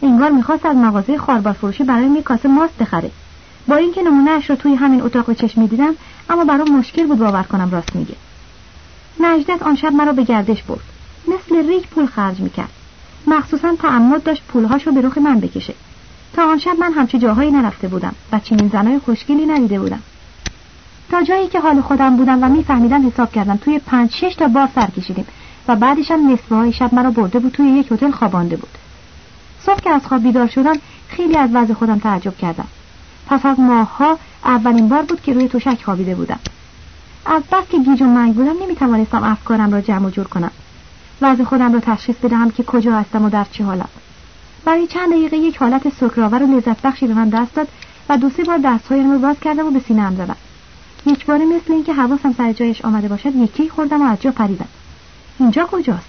انگار می‌خواست از مغازه خاربار فروشی برای یک کاسه ماست بخره. با اینکه نمونهاش رو توی همین اتاق به چشم می‌دیدم اما برام مشکل بود باور کنم راست میگه. نجدت آن شب مرا به گردش برد. مثل ریک پول خرج می‌کرد. مخصوصا تعمد داشت پولهاش رو به رخ من بکشه. تا آن شب من همچه جاهایی نرفته بودم و چنین زنای خوشگلی ندیده بودم. تا جایی که حال خودم بودم و میفهمیدم حساب کردم. توی پنج شش تا بار سر کشیدیم و بعدش هم نصفه های شب مرا برده بود توی یک هتل خوابانده بود. صبح که از خواب بیدار شدم خیلی از وضع خودم تعجب کردم. پس از ماهها اولین بار بود که روی تشک خوابیده بودم. از بس که گیج و منگ بودم نمی‌توانستم افکارم را جمع و جور کنم. وضع خودم را تشخیص بدهم که کجا هستم و در چه حالم. برای چند دقیقه یک حالت سکرآور و لذت بخشی به من دست داد و دو سه بار دستهایم را باز کردم و به سینهام زدم. یک باره مثل اینکه حواسم سر جایش آمده باشد یکی خوردم و از جا پریدم. اینجا کجاست؟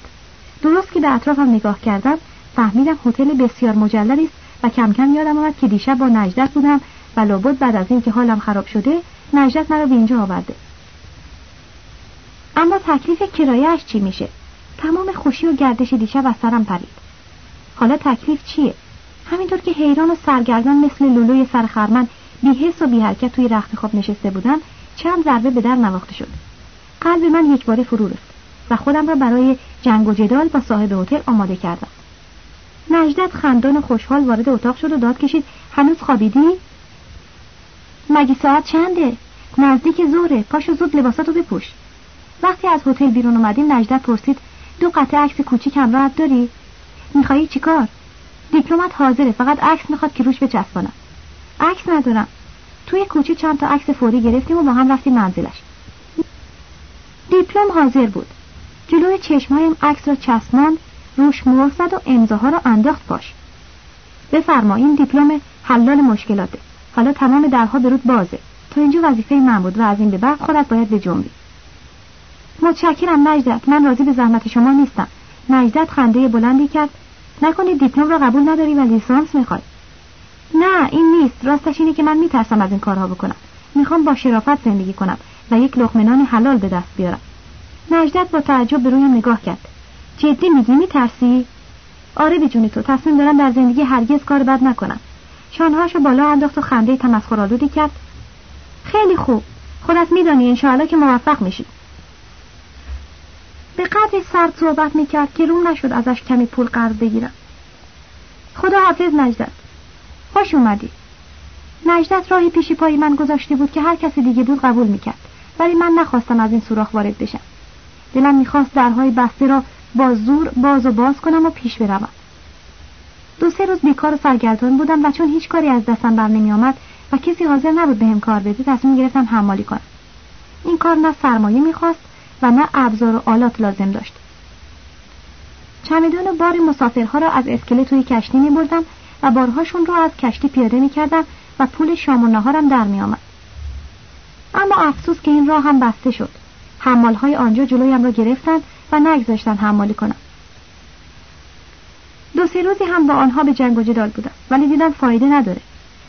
درست که به اطرافم نگاه کردم فهمیدم هتل بسیار مجللی است و کم کم یادم آمد که دیشب با نجدت بودم و لابد بعد از اینکه حالم خراب شده نجدت مرا به اینجا آورده. اما تکلیف کرایهاش چی میشه؟ تمام خوشی و گردش دیشب از سرم پرید. حالا تکلیف چیه؟ همینطور که حیران و سرگردان مثل لولوی سرخرمن بیحس و بی حرکت توی رخت خواب نشسته بودم چند ضربه به در نواخته شد. قلب من یک باره فرو رفت و خودم را برای جنگ و جدال با صاحب هتل آماده کردم. نجدت خندان خوشحال وارد اتاق شد و داد کشید هنوز خوابیدی؟ مگه ساعت چنده؟ نزدیک ظهره پاشو زود لباساتو بپوش. وقتی از هتل بیرون اومدیم نجدت پرسید دو قطعه عکس کوچیک همراهت داری؟ میخوایی چیکار؟ دیپلمت حاضره فقط عکس می‌خواد که روش بچسبانم. عکس ندارم. توی کوچه چند تا عکس فوری گرفتیم و با هم رفتیم منزلش. دیپلم حاضر بود. جلوی چشمهایم عکس را چسباند روش مهر زد و امضاها را انداخت پاش. بفرما این دیپلم حلال مشکلاته. حالا تمام درها برود بازه. تا اینجا وظیفه من بود و از این به بعد خودت باید به جنبی. متشکرم نجدت. من راضی به زحمت شما نیستم. نجدت خنده بلندی کرد. نکنی دیپلم را قبول نداری و لیسانس می‌خوای. نه این نیست. راستش اینه که من میترسم از این کارها بکنم. می‌خوام با شرافت زندگی کنم و یک لقمنان حلال به دست بیارم. نجدت با تعجب به رویم نگاه کرد. جدی میگی؟ میترسی؟ آره به تو. تصمیم دارم در زندگی هرگز کار بد نکنم. شانهاشو بالا انداخت و خنده تمسخرآلودی کرد. خیلی خوب. خودت میدانی انشاءالله که موفق میشی. به قدری سرد صحبت می‌کرد که روم نشد ازش کمی پول قرض بگیرم. خدا حافظ نجدت. خوش اومدی. نجدت راهی پیشی پای من گذاشته بود که هر کسی دیگه بود قبول می‌کرد. ولی من نخواستم از این سوراخ وارد بشم. دلم می‌خواست درهای بسته را با زور باز و باز کنم و پیش بروم. دو سه روز بیکار و سرگردان بودم و چون هیچ کاری از دستم بر نمیآمد و کسی حاضر نبود بهم کار بده تصمیم گرفتم حمالی کنم. این کار نه سرمایه می‌خواست و نه ابزار و آلات لازم داشت. چمدان و بار مسافرها را از اسکله توی کشتی می بردم و بارهاشون را از کشتی پیاده می کردم و پول شام و نهارم در می آمد. اما افسوس که این راه هم بسته شد. حمالهای آنجا جلویم را گرفتند و نگذاشتن حمالی کنم دو سه روزی هم با آنها به جنگ و جدال بودم ولی دیدم فایده نداره.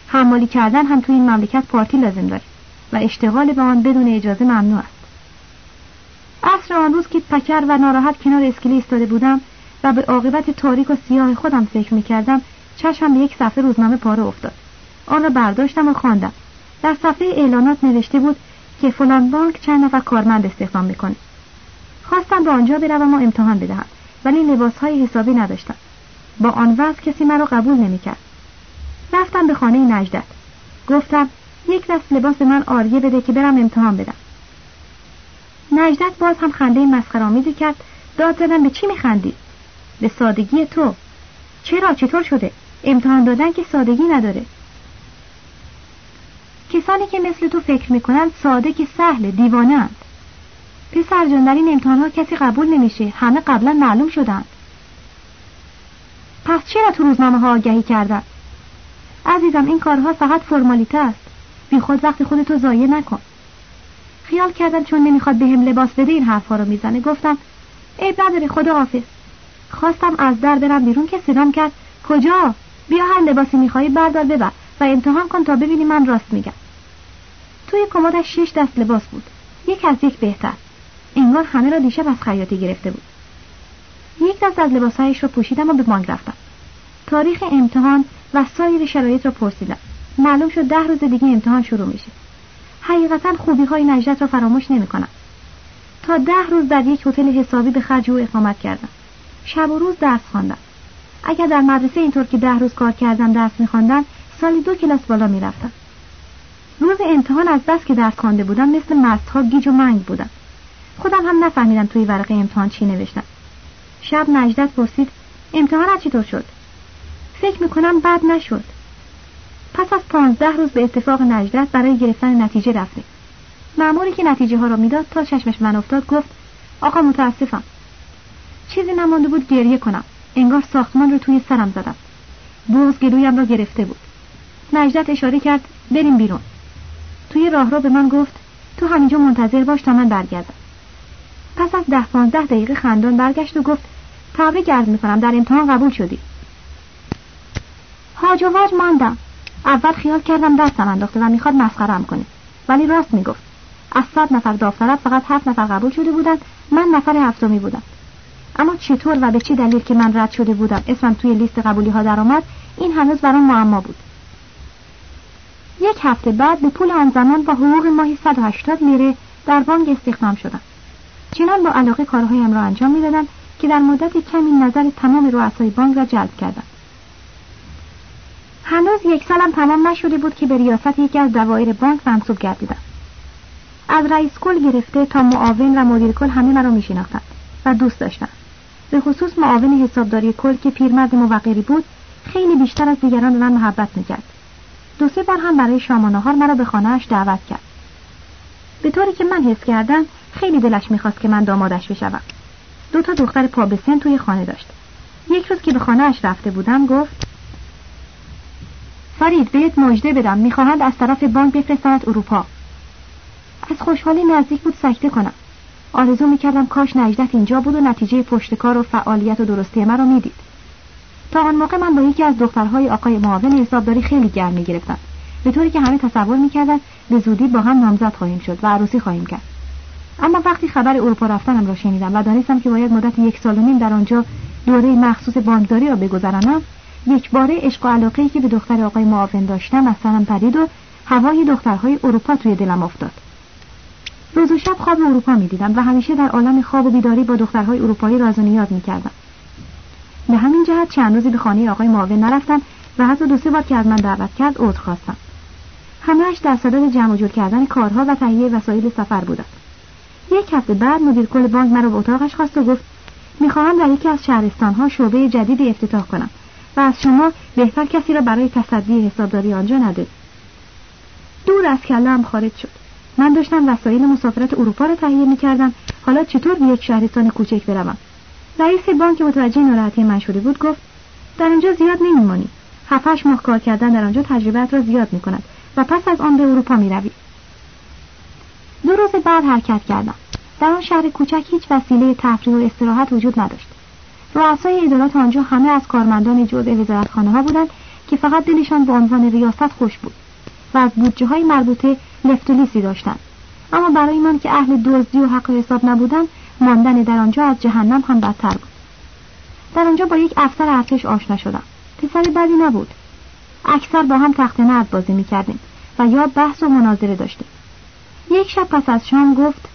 حمالی کردن هم توی این مملکت پارتی لازم داره و اشتغال به آن بدون اجازه ممنوع است. عصر آن روز که پکر و ناراحت کنار اسکله ایستاده بودم و به عاقبت تاریک و سیاه خودم فکر می‌کردم چشمم به یک صفحه روزنامه پاره افتاد. آن را برداشتم و خواندم. در صفحه اعلانات نوشته بود که فلان بانک چند نفر کارمند استخدام می‌کنه. خواستم به آنجا بروم و امتحان بدهم ولی لباسهای حسابی نداشتم. با آن وضع کسی مرا قبول نمی‌کرد. رفتم به خانه نجدت گفتم یک دست لباس من آریه بده که برم امتحان بدم. نجدت باز هم خنده مسخرآمیزی کرد. داد زدن به چی میخندی؟ به سادگی تو. چرا؟ چطور شده؟ امتحان دادن که سادگی نداره. کسانی که مثل تو فکر می‌کنند ساده که سهل دیوانه پسر جان در این امتحان ها کسی قبول نمیشه. همه قبلا معلوم شدند. پس چرا تو روزنامه ها آگهی کردن؟ عزیزم این کارها فقط فرمالیته است. بی خود وقت خودتو ضایع نکن. خیال کردم چون نمی‌خواد بهم لباس بده این حرفها رو می‌زنه. گفتم ای نداره خدا حافظ خواستم از در برم بیرون که صدام کرد کجا؟ بیا هر لباسی میخوایی بردار ببر و امتحان کن تا ببینی من راست میگم. توی کمدش شش دست لباس بود. یک از یک بهتر. انگار همه را دیشب از خیاطی گرفته بود. یک دست از لباسهایش را پوشیدم و به بانک رفتم. تاریخ امتحان و سایر شرایط را پرسیدم. معلوم شد ده روز دیگه امتحان شروع میشه. حقیقتا خوبی های نجدت را فراموش نمی کنم. تا ده روز در یک هتل حسابی به خرج او اقامت کردم. شب و روز درس خواندم. اگر در مدرسه اینطور که ده روز کار کردم درس میخواندم سالی دو کلاس بالا می‌رفتم. روز امتحان از بس که درس خوانده بودم مثل مستها گیج و منگ بودم. خودم هم نفهمیدم توی ورقه امتحان چی نوشتم. شب نجدت پرسید امتحانت چطور شد؟ فکر می‌کنم بد نشد. پس از پانزده روز به اتفاق نجدت برای گرفتن نتیجه رفته معمولی که نتیجه ها را می‌داد تا چشمش من افتاد گفت آقا متاسفم. چیزی نمانده بود گریه کنم. انگار ساختمان رو توی سرم زدم. بغز گلویم را گرفته بود. نجدت اشاره کرد بریم بیرون. توی راه را به من گفت تو همینجا منتظر باش تا من برگردم. پس از ده پانزده دقیقه خندان برگشت و گفت تبریک عرض می‌کنم در امتحان قبول شدی. هاج و واج ماندم. اول خیال کردم دستم انداخته و می‌خواد مسخرم کنه. ولی راست می‌گفت. از صد نفر داوطلب فقط هفت نفر قبول شده بودند من نفر هفتمی بودم. اما چطور و به چه دلیل که من رد شده بودم اسمم توی لیست قبولی ها درآمد این هنوز برام معما بود. یک هفته بعد به پول آن زمان با حقوق ماهی 180 لیره در بانک استخدام شدم. چنان با علاقه کارهایم را انجام می‌دادم که در مدت کمی نظر تمام رؤسای بانک را جلب کردم. هنوز یک سالم تمام نشده بود که به ریاست یکی از دوایر بانک منصوب گردیدم. از رئیس کل گرفته تا معاون و مدیر کل همه مرا میشناختند و دوست داشتند به خصوص معاون حسابداری کل که پیرمرد موقری بود خیلی بیشتر از دیگران به من محبت می‌کرد. دو سه بار هم برای شام و نهار مرا به خانهاش دعوت کرد. به طوری که من حس کردم خیلی دلش می‌خواست که من دامادش بشوم. دو تا دختر پابسن توی خانه داشت. یک روز که به خانهاش رفته بودم گفت فرید بهت مژده بدم. می‌خواهند از طرف بانک بفرستند اروپا. از خوشحالی نزدیک بود سکته کنم. آرزو می‌کردم کاش نجدت اینجا بود و نتیجه پشتکار و فعالیت و درستی مرا می‌دید. تا آن موقع من با یکی از دخترهای آقای معاون حسابداری خیلی گرم می‌گرفتم. به طوری که همه تصور می‌کردن به زودی با هم نامزد خواهیم شد و عروسی خواهیم کرد. اما وقتی خبر اروپا رفتنم را شنیدم و دانستم که باید مدت یک سال و نیم در آنجا دوره مخصوص بانکداری را بگذرانم یک باره عشق و علاقه که به دختر آقای معاون داشتم از سرم پرید و هوای دخترهای اروپا توی دلم افتاد. روز و شب خواب اروپا می‌دیدم و همیشه در عالم خواب و بیداری با دخترهای اروپایی راز و نیاز می‌کردم. به همین جهت چند روزی به خانه آقای معاون نرفتم و حتی دو سه بار که از من دعوت کرد عذر خواستم. همهاش در صدد جمع جور کردن کارها و تهیه وسایل سفر بودم یک هفته بعد مدیر کل بانک مرا به اتاقش خواست و گفت می‌خواهم در یکی از شهرستانها شعبه جدیدی افتتاح کنم و از شما بهتر کسی را برای تصدی حسابداری آنجا نده دور از کلم خارج شد. من داشتم وسایل مسافرت اروپا را تهیه می‌کردم. حالا چطور به یک شهرستان کوچک بروم؟ رئیس بانک متوجه ناراحتی من شده بود گفت در آنجا زیاد نمیمانی هفتش ماه کار کردن در آنجا تجربت را زیاد می‌کند و پس از آن به اروپا می‌روی. دو روز بعد حرکت کردم. در آن شهر کوچک هیچ وسیله تفریح و استراحت وجود نداشت. رؤسای ادارات آنجا همه از کارمندان جزء وزارتخانه ها بودند که فقط دلشان به عنوان ریاست خوش بود. و از بودجه های مربوطه لفتولیسی داشتند. اما برای من که اهل دزدی و حق حساب نبودم ماندن در آنجا از جهنم هم بدتر بود. در آنجا با یک افسر ارتش آشنا شدم. پسر بدی نبود. اکثر با هم تخت نرد بازی می‌کردیم و یا بحث و مناظره داشتیم. یک شب پس از شام گفت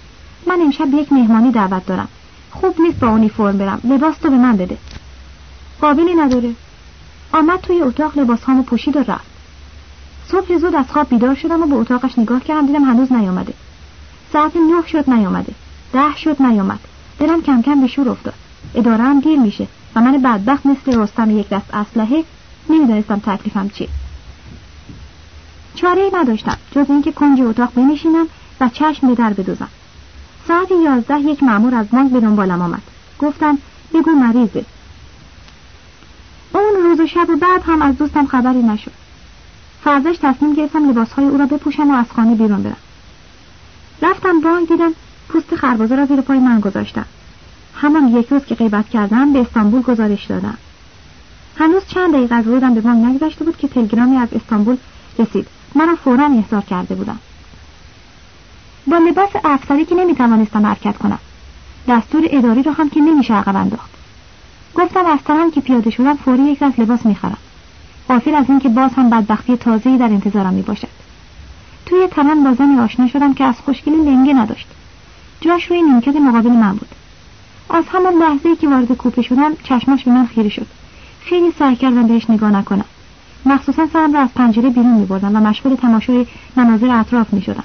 من امشب یک مهمانی دعوت دارم. خوب نیست با اونیفرم برم. لباس تو به من بده. قابلی نداره. آمد توی اتاق لباس هامو پوشید و رفت. صبح زود از خواب بیدار شدم و به اتاقش نگاه کردم دیدم هنوز نیامده. ساعت نه شد نیامده. ده شد نیامد. دلم کم کم به شور افتاد. اداره هم دیر میشه و من بدبخت مثل رستم یک دست اسلحه نمی‌دانستم تکلیفم چیه. چاره نداشتم جز اینکه کنج اتاق بنشینم و چشم به در بدوزم. ساعت یازده یک مأمور از بانک به دنبالم آمد. گفتم بگو مریضه. اون روز و شب و بعد هم از دوستم خبری نشد. فرداش تصمیم گرفتم لباسهای او را بپوشم و از خانه بیرون برم. رفتم بانک دیدم پوست خربازه را زیر پای من گذاشتم. همان یک روز که غیبت کردم به استانبول گزارش دادم. هنوز چند دقیقه از ورودم به بانک نگذشته بود که تلگرامی از استانبول رسید. مرا فورا احضار کرده بودم. با لباس افسری که نمی‌توانستم حرکت کنم. دستور اداری را هم که نمیشه عقب انداخت. گفتم از که پیاده شدم فوری یک دست لباس می‌خرم. غافل از اینکه باز هم بدبختی تازه‌ای در انتظارم می‌باشد. توی تنم با زنی آشنا شدم که از خوشگلی لنگه نداشت. جاش روی نیمکت مقابل من بود. از همان لحظه که وارد کوپه شدم چشماش به من خیره شد. خیلی سعی کردم بهش نگاه نکنم. مخصوصا سرم را از پنجره بیرون می بردم و مشغول تماشای مناظر اطراف می شدم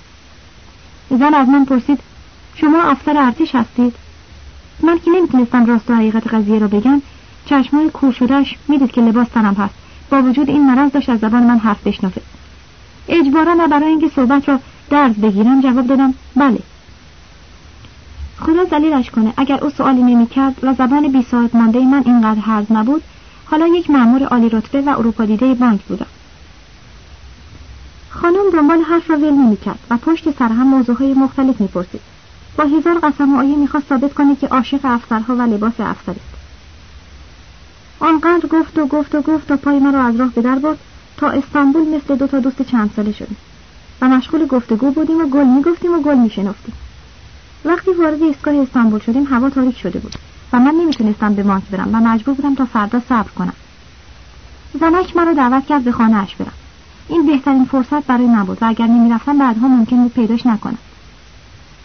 زن از من پرسید شما افسر ارتش هستید؟ من که نمی‌تونستم راست و حقیقت قضیه را بگم چشمای کور شدهش می‌دید که لباس تنم هست. با وجود این مرض داشت از زبان من حرف بشنفه اجبارا نه برای اینکه صحبت را درز بگیرم جواب دادم بله. خدا زلیلش کنه اگر او سوالی نمی‌کرد و زبان بی صاحب مانده من اینقدر حرز نبود حالا یک مأمور عالی رتبه و اروپا دیده بانک بودم. خانم دنبال حرف را ول نمی‌کرد و پشت سر هم موضوعهای مختلف می‌پرسید. با هزار قسم و آیه می‌خواست ثابت کنه که عاشق افسرها و لباس افسر است. آنقدر گفت و گفت و گفت و پای مرا از راه به در برد تا استانبول مثل دو تا دوست چند ساله شدیم. و مشغول گفتگو بودیم و گل می‌گفتیم و گل میشنفتیم وقتی وارد ایستگاه استانبول شدیم هوا تاریک شده بود و من نمی‌تونستم به بانک برم و مجبور بودم تا فردا صبر کنم. زنک مرا دعوت کرد به خانه اش برم. این بهترین فرصت برای نبود و اگر نمی‌رفتم بعدها ممکن بود پیداش نکنم.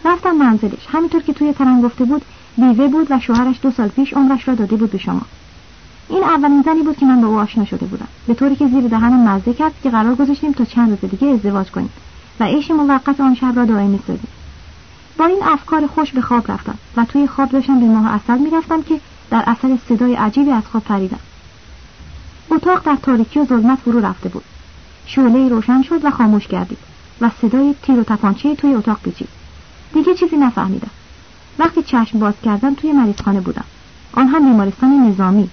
رفتم منزلش. همینطور که توی ترم گفته بود بیوه بود و شوهرش دو سال پیش عمرش را داده بود به شما. این اولین زنی بود که من با او آشنا شده بودم. به طوری که زیر دهنم مزه کرد که قرار گذاشتیم تا چند روز دیگه ازدواج کنیم و عیش موقت آن شب را دائمی سازیم. با این افکار خوش به خواب رفتم و توی خواب داشتم به ماه اصل می‌رفتم که در اثر صدای عجیبی از خواب پریدم. اتاق در تاریکی و ظلمت فرو رفته بود. شعله روشن شد و خاموش گردید و صدای تیر و تپانچه توی اتاق پیچید. دیگه چیزی نفهمیدم. وقتی چشم باز کردم توی مریضخانه بودم. آن هم بیمارستان نظامی.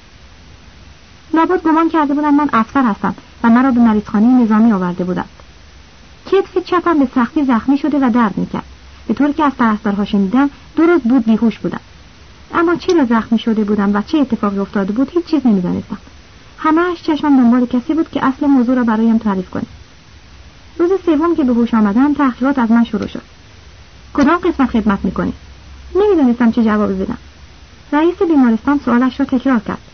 لابد گمان کرده بودم من افسر هستم و مرا به مریضخانه نظامی آورده بودم کتف چپم به سختی زخمی شده و درد می‌کرد. به طور که از پرستارها شنیدم دو روز بود بیهوش بودم. اما چرا زخمی شده بودم و چه اتفاقی افتاده بود هیچ چیز نمی‌دانستم. همهاش چشمم دنبال کسی بود که اصل موضوع را برایم تعریف کنه. روز سوم که به هوش آمدم تحقیقات از من شروع شد. کدام قسمت خدمت می‌کنی؟ نمی‌دانستم چه جوابی بدم. رئیس بیمارستان سوالش را تکرار کرد.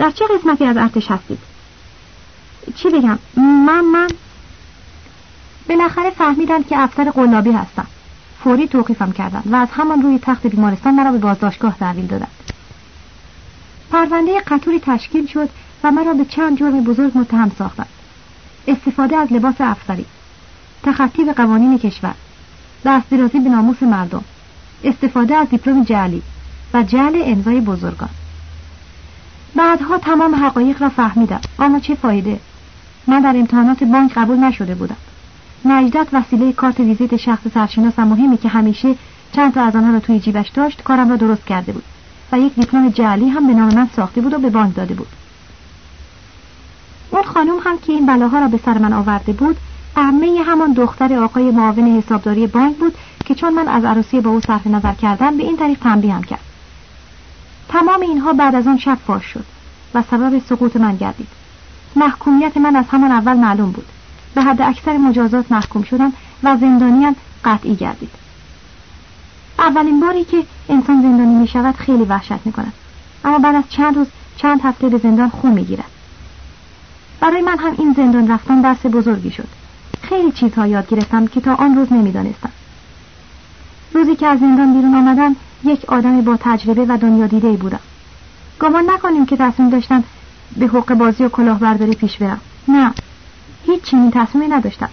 در چه قسمتی از ارتش هستید چی بگم؟ من من بالاخره فهمیدم که افسر قلابی هستم. فوری توقیفم کردند و از همان روی تخت بیمارستان مرا به بازداشتگاه تحویل دادند پرونده قطوری تشکیل شد و مرا به چند جرم بزرگ متهم ساختند استفاده از لباس افسری تخطی به قوانین کشور دست درازی به ناموس مردم استفاده از دیپلم جعلی و جعل امضای بزرگان. بعدها تمام حقایق را فهمیدم. اما چه فایده؟ من در امتحانات بانک قبول نشده بودم. نجدت وسیله کارت ویزیت شخص سرشناس و مهمی که همیشه چند تا از آنها را توی جیبش داشت کارم را درست کرده بود و یک دیپلم جعلی هم به نام من ساخته بود و به بانک داده بود. اون خانم هم که این بلاها را به سر من آورده بود عمه همان دختر آقای معاون حسابداری بانک بود که چون من از عروسی با او صرف نظر کردم به این طریق تنبیهم کرد. تمام اینها بعد از آن شب فاش شد و سبب سقوط من گردید. محکومیت من از همان اول معلوم بود. به حد اکثر مجازات محکوم شدم و زندانیم قطعی گردید. اولین باری که انسان زندانی می شود خیلی وحشت می کند اما بعد از چند روز چند هفته به زندان خون می گیرد برای من هم این زندان رفتن درس بزرگی شد. خیلی چیزها یاد گرفتم که تا آن روز نمی‌دانستم. روزی که از زندان بیرون آمدم یک آدم با تجربه و دنیا دیده بودم. گمان نکنیم که تصمیم داشتم به حق بازی و کلاهبرداری پیش برم. نه هیچ چنین تصمیمی نداشتم.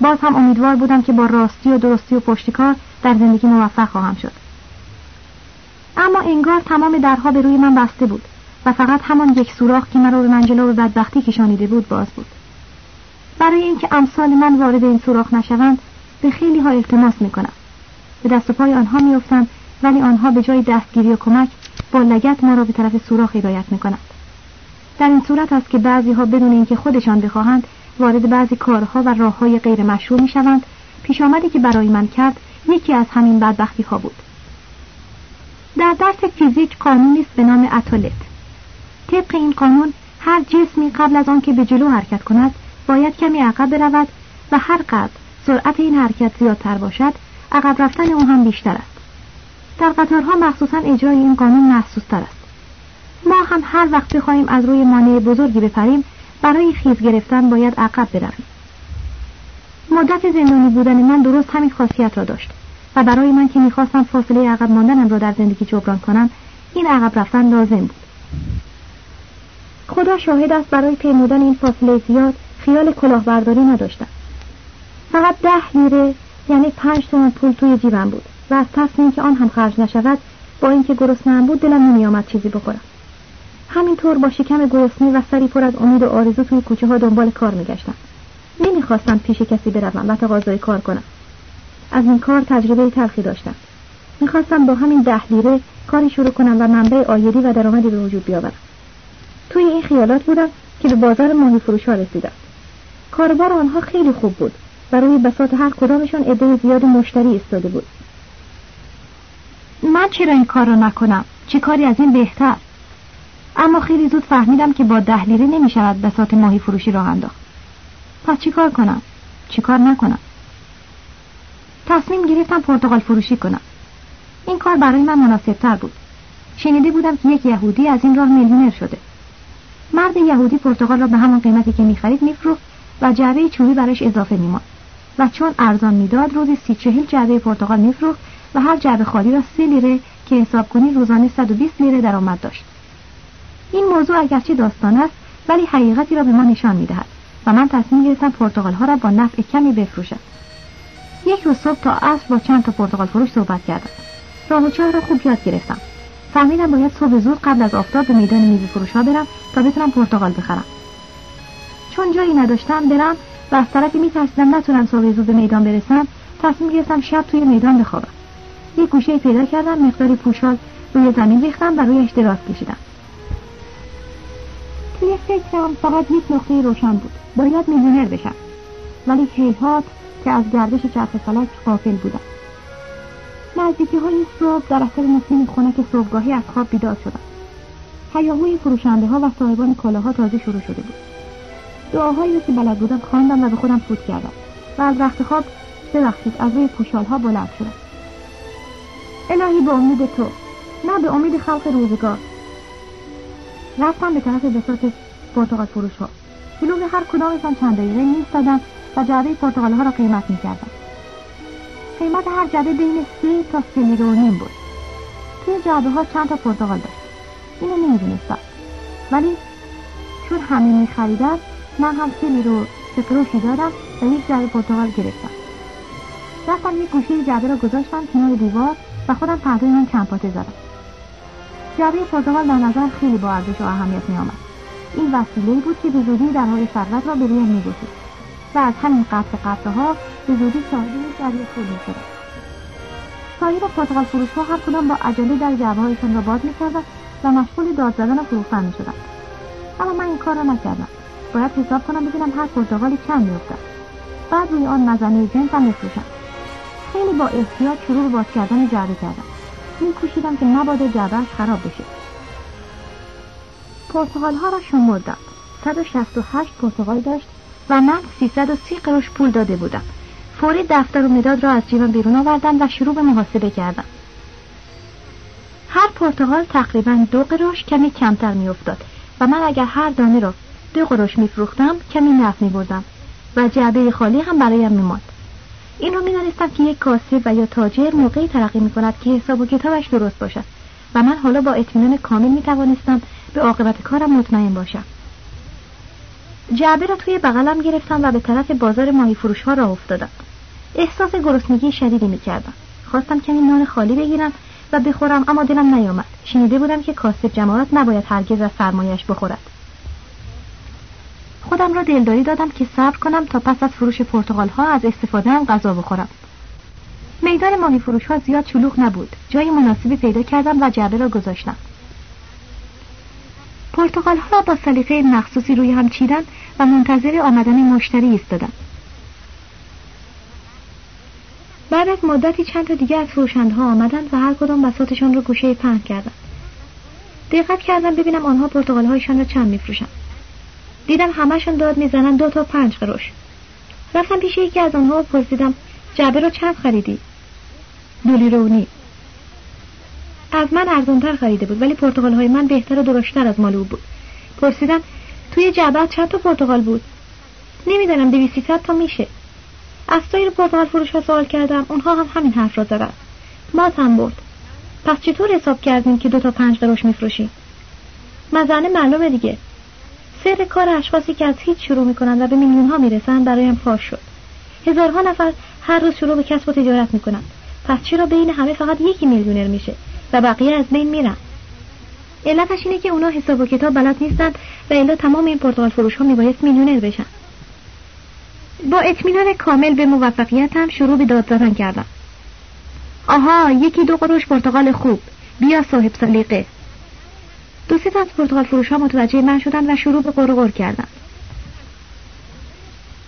باز هم امیدوار بودم که با راستی و درستی و پشتکار در زندگی موفق خواهم شد. اما انگار تمام درها به روی من بسته بود و فقط همان یک سوراخ که مرا به منجلا و بدبختی کشانیده بود باز بود. برای اینکه امثال من وارد این سوراخ نشوند به خیلی ها التماس می‌کنم. به دست و پای آنها میافتم ولی آنها به جای دستگیری و کمک با لگت ما را به طرف سوراخ هدایت می‌کنند. در این صورت است که بعضی ها بدون اینکه خودشان بخواهند وارد بعضی کارها و راه های غیر مشروع می شوند پیش آمدی که برای من کرد یکی از همین بدبختی ها بود. در درس فیزیک قانونی است به نام اتولت طبق این قانون هر جسمی قبل از آنکه به جلو حرکت کند باید کمی عقب برود و هر قدر سرعت این حرکت زیادتر باشد عقب رفتن او هم بیشتر است. در قطارها مخصوصا اجرای این قانون محسوس تر است. ما هم هر وقت بخواهیم از روی مانع بزرگی بپریم برای خیز گرفتن باید عقب برویم. مدت زندانی بودن من درست همین خاصیت را داشت و برای من که می‌خواستم فاصله عقب ماندنم را در زندگی جبران کنم این عقب رفتن لازم بود. خدا شاهد است برای پیمودن این فاصله زیاد خیال کلاهبرداری نداشتم. فقط ده لیره یعنی پنج تومن پول توی جیبم بود. و از تصمیم که آن هم خرج نشود با اینکه گرسنهام بود دلم نمیآمد چیزی بخورم. همینطور با شکم گرسنه و سری پر از امید و آرزو توی کوچه ها دنبال کار میگشتم. نمی‌خواستم پیش کسی بروم و تقاضای کار کنم. از این کار تجربه تلخی داشتم. می‌خواستم با همین ده لیره کاری شروع کنم و منبع آیدی و درآمدی به وجود بیاورم. توی این خیالات بودم که به بازار ماهی فروش ها رسیدم. کاربار آنها خیلی خوب بود و روی بساط هر کدامشان عده زیاد مشتری ایستاده بود. من چرا این کار را نکنم؟ چه کاری از این بهتر؟ اما خیلی زود فهمیدم که با ده لیره نمی شود بساط ماهی فروشی راه انداخت. پس چیکار کنم؟ چیکار نکنم؟ تصمیم گرفتم پرتغال فروشی کنم. این کار برای من مناسب تر بود. شنیده بودم که یک یهودی از این راه میلیونر شده. مرد یهودی پرتغال را به همان قیمتی که می‌خرید میفروخت و جعبه چوبی براش اضافه میماند. و چون ارزان می‌داد روزی سی چهل جعبه پرتغال میفروخت و هر جعبه خالی را سی لیره که حساب کنی روزانه 120 لیره درآمد داشت. این موضوع اگرچه داستان است ولی حقیقتی را به ما نشان می‌دهد و من تصمیم گرفتم پرتغال را با نفع کمی بفروشم. یک روز صبح تا عصر با چند تا پرتغال فروش صحبت کردم. راه و را خوب یاد گرفتم. فهمیدم باید صبح زود قبل از آفتاب به میدان میوه فروش ها برم تا بتونم پرتغال بخرم. چون جایی نداشتم برم و از طرفی میترسیدم نتونم صبح زود به میدان برسم تصمیم گرفتم شب توی میدان بخوابم. یک گوشه پیدا کردم مقداری پوشال روی زمین ریختم و رویش دراز کشیدم. توی فکرم فقط یک نقطه روشن بود. باید میلیونر بشم. ولی هیهات که از گردش چرخ فلک غافل بودم. نزدیکی های صبح در اثر نسیم خنک صبحگاهی از خواب بیدار شدم. هیاهوی فروشنده ها و صاحبان کالاها تازه شروع شده بود. دعاهایی که بلد بودم خواندم و به خودم فوت کردم. و از رخت خواب ببخشید از روی پوشال ها بلند شدم. الهی به امید تو نه به امید خلق روزگار. رفتم به طرف بساط پرتغال فروش ها. جلوی هر کدامشان چند دقیقه میستادم و جعبه پرتغال ها را قیمت می‌کردم قیمت هر جعبه بین سه تا سه و نیم بود. توی جعبه ها چند تا پرتغال داشت؟ اینو نمی‌دونستم. ولی چون همه میخریدن من هم سه لیره و دادم و یک جعبه پرتغال گرفتم. رفتم یک گوشه جعبه را گذاشتم کنار دیوار و خودم پهلوی من چند پاته زدم. جعبه پرتغال در نظر خیلی با ارزش و اهمیت میآمد. این وسیله بود که به زودی در حال ثروت را به رویم میگشود و از همین قطع قطعه ها به زودی صاحب جعبه خود سایر پرتغال فروش ها هر کدام با عجله در جعبه هایشان را باز می‌کردند و مشغول داد زدن و فروختن می‌شدند. اما من این کار را نکردم. باید حساب کنم ببینم هر پرتغالی چند میافتد بعد روی آن مزنه جنسم بفروشم خیلی با احتیاط شروع به باز کردن جعبه کردم. میکوشیدم که مبادا جعبهاش خراب بشه. پرتغال ها را شمردم 168 پرتغال داشت و من 330 قروش پول داده بودم. فوری دفتر و مداد را از جیبم بیرون آوردم و شروع به محاسبه کردم. هر پرتغال تقریبا دو قروش کمی کمتر میافتاد و من اگر هر دانه را دو قروش میفروختم کمی نفع میبردم و جعبه خالی هم برایم میماند. این رو می‌دانستم که یک کاسب و یا تاجر موقعی ترقی می کند که حساب و کتابش درست باشد. و من حالا با اطمینان کامل می توانستم به عاقبت کارم مطمئن باشم. جعبه را توی بغلم گرفتم و به طرف بازار ماهی فروش ها را افتادم. احساس گرسنگی شدیدی می کردم خواستم کمی نان خالی بگیرم و بخورم اما دلم نیامد. شنیده بودم که کاسب جماعت نباید هرگز از سرمایش بخورد. خودم را دلداری دادم که صبر کنم تا پس از فروش پرتغال ها از استفاده هم غذا بخورم. میدان ماهی فروش ها زیاد شلوغ نبود. جای مناسبی پیدا کردم و جعبه را گذاشتم. پرتغال ها را با سلیقه مخصوصی روی هم چیدن و منتظر آمدن مشتری ایستادم. بعد از مدتی چند تا دیگه از فروشندها آمدند و هر کدام بساتشان را گوشه پهن کردند. دقت کردم ببینم آنها پرتغال هایشان را چند میفروشند. دیدم همشون داد می‌زنن دو تا پنج قروش رفتم پیش یکی از آنها و پرسیدم جعبه رو چند خریدی؟ لیره از من ارزونتر خریده بود ولی پرتغال های من بهتر و درشتر از مال او بود. پرسیدم توی جعبه چند تا پرتغال بود؟ نمی‌دانم دویستی تا میشه. از سایر پرتغال فروش ها سوال کردم اونها هم همین حرف را زدن. ما هم برد. پس چطور حساب کردیم که دو تا پنج قروش میفروشیم؟ مزنه معلومه دیگه. سر کار اشخاصی که از هیچ شروع می‌کنن و به میلیون ها می‌رسن برایم فاش شد. هزارها نفر هر روز شروع به کسب و تجارت می‌کنن. پس چرا بین همه فقط یکی میلیونر میشه و بقیه از بین میرن؟ علتش اینه که اونا حساب و کتاب بلد نیستن و الا تمام این پرتغال فروش ها میبایست میلیونر بشن. با اطمینان کامل به موفقیت هم شروع به داد زدن کردم آها یکی دو قروش پرتغال خوب. بیا صاحب سلیقه. دو سه از پرتغال فروش ها متوجه من شدن و شروع به قرقر کردن.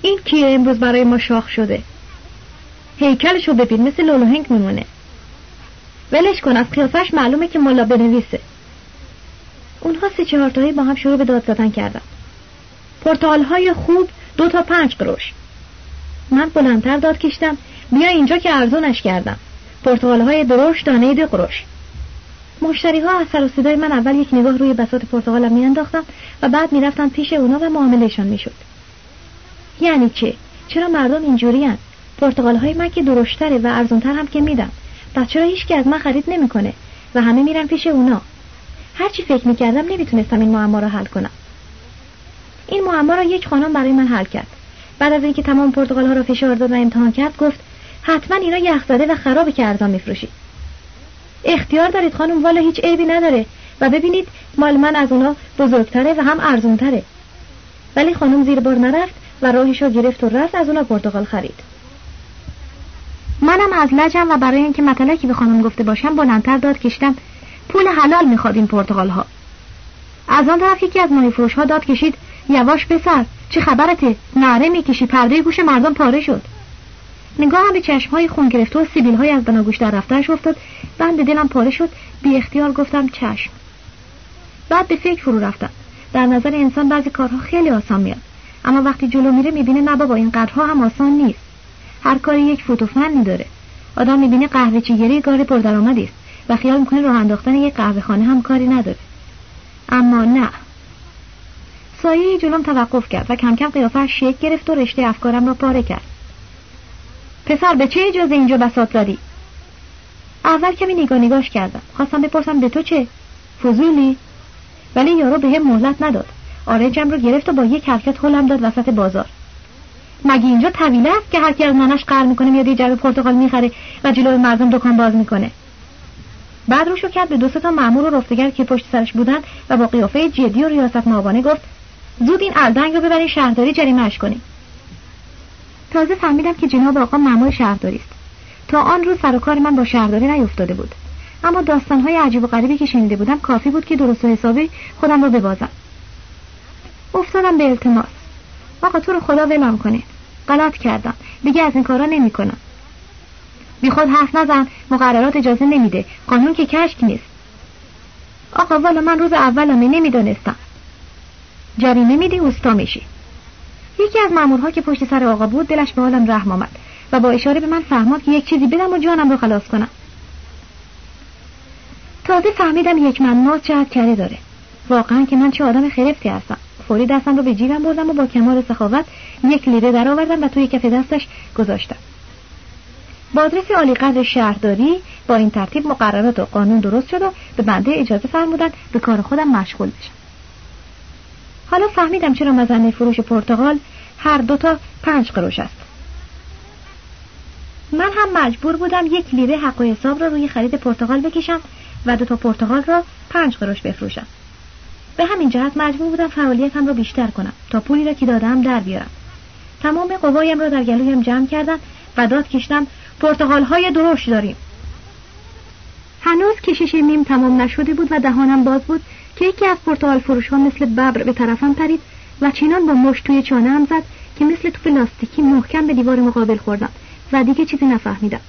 این کیه امروز برای ما شاخ شده؟ هیکلشو ببین مثل لولو میمونه. ولش کن از قیافش معلومه که ملا بنویسه. اونها سه چهار تایی با هم شروع به داد زدن کردن. پرتغال های خوب دو تا پنج قروش. من بلندتر داد کشتم بیا اینجا که ارزونش کردم. پرتغال های درشت دانه دو قروش. مشتری ها از سر و صدای من اول یک نگاه روی بساط پرتغالم میانداختم و بعد می‌رفتم پیش اونا و معاملهشان می‌شد. یعنی چه؟ چرا مردم اینجوری پرتغال های من که درشتره و ارزونتر هم که میدم. پس چرا هیچ از من خرید نمی‌کنه و همه میرن پیش اونا؟ هرچی فکر می‌کردم نمی‌تونستم این معما را حل کنم. این معما را یک خانم برای من حل کرد. بعد از اینکه تمام پرتغال ها را فشار داد و امتحان کرد گفت حتما اینا یخ زده و خرابه که ارزان میفروشید اختیار دارید خانم والا هیچ عیبی نداره. و ببینید مال من از اونا بزرگتره و هم ارزونتره. ولی خانم زیر بار نرفت و راهش را گرفت و رفت از اونا پرتغال خرید. منم از لجم و برای اینکه مطلقی به خانم گفته باشم بلندتر داد کشیدم پول حلال می‌خواد این پرتغال ها از آن طرف یکی از ماهی فروش ها داد کشید. یواش پسر چه خبرته؟ نعره می‌کشی پرده گوش مردم پاره شد. نگاه هم به چشم های خون گرفته و سیبیل های از بناگوش در رفتهش افتاد. بند دلم پاره شد. بی اختیار گفتم چشم. بعد به فکر فرو رفتم. در نظر انسان بعضی کارها خیلی آسان میاد. اما وقتی جلو میره می‌بینه نه بابا این قدرها هم آسان نیست. هر کاری یک فوت و فنی داره آدم می‌بینه قهوه چیگری کار پردرآمدی است و خیال می‌کنه راه انداختن یک قهوه خانه هم کاری نداره. اما نه. سایه جلوم توقف کرد و کم کم قیافهش شکل گرفت و رشته افکارم را پاره کرد. پسر به چه اجازه اینجا بسات زدی؟ اول کمی نگاه نگاش کردم. خواستم بپرسم به تو چه؟ فضولی؟ ولی یارو به هم مهلت نداد. آرنجم رو گرفت و با یک حرکت هلم داد وسط بازار. مگه اینجا طویله است که هر کی از نانش قهر می‌کنه میاد یه جعبه پرتقال می‌خره و جلوی مردم دکان باز می‌کنه؟ بعد روشو کرد به دو تا مامور و رفتگر که پشت سرش بودن و با قیافه جدی و ریاست مابانه گفت زود این الدنگ رو ببرین شهرداری جریمهش کنیم. تازه فهمیدم که جناب آقا مامور شهرداری است. تا آن روز سر و کار من با شهرداری نیفتاده بود. اما داستانهای عجیب و غریبی که شنیده بودم کافی بود که درست و حسابی خودم رو ببازم. افتادم به التماس. آقا تو رو خدا ولم کنه. غلط کردم. دیگه از این کارا نمی‌کنم. بی خود حرف نزن مقررات اجازه نمیده. قانون که کشک نیست. آقا والا من روز اولمه نمی‌دانستم. جریمه میدی اوستا میشی. یکی از مامورها که پشت سر آقا بود دلش به حالم رحم آمد و با اشاره به من فهماد که یک چیزی بدم و جانم رو خلاص کنم. تازه فهمیدم یک منات جهت کره داره. واقعا که من چه آدم خرفتی هستم. فوری دستم رو به جیبم بردم و با کمال سخاوت یک لیره درآوردم و توی کف دستش گذاشتم. بادرس عالی قدر شهرداری با این ترتیب مقررات و قانون درست شد و به بنده اجازه فرمودن به کار خودم مشغول بشم. حالا فهمیدم چرا مزنه فروش پرتغال هر دوتا پنج قروش است. من هم مجبور بودم یک لیره حق و حساب را روی خرید پرتغال بکشم و دو تا پرتغال را پنج قروش بفروشم. به همین جهت مجبور بودم فعالیتم را بیشتر کنم تا پولی را که دادم در بیارم. تمام قوایم را در گلویم جمع کردم و داد کشتم پرتغال های درشت داریم. هنوز کشش نیم تمام نشده بود و دهانم باز بود. که یکی از پرتغال فروش ها مثل ببر به طرفم پرید و چینان با مشت توی چانه هم زد که مثل توپ لاستیکی محکم به دیوار مقابل خوردم و دیگه چیزی نفهمیدم.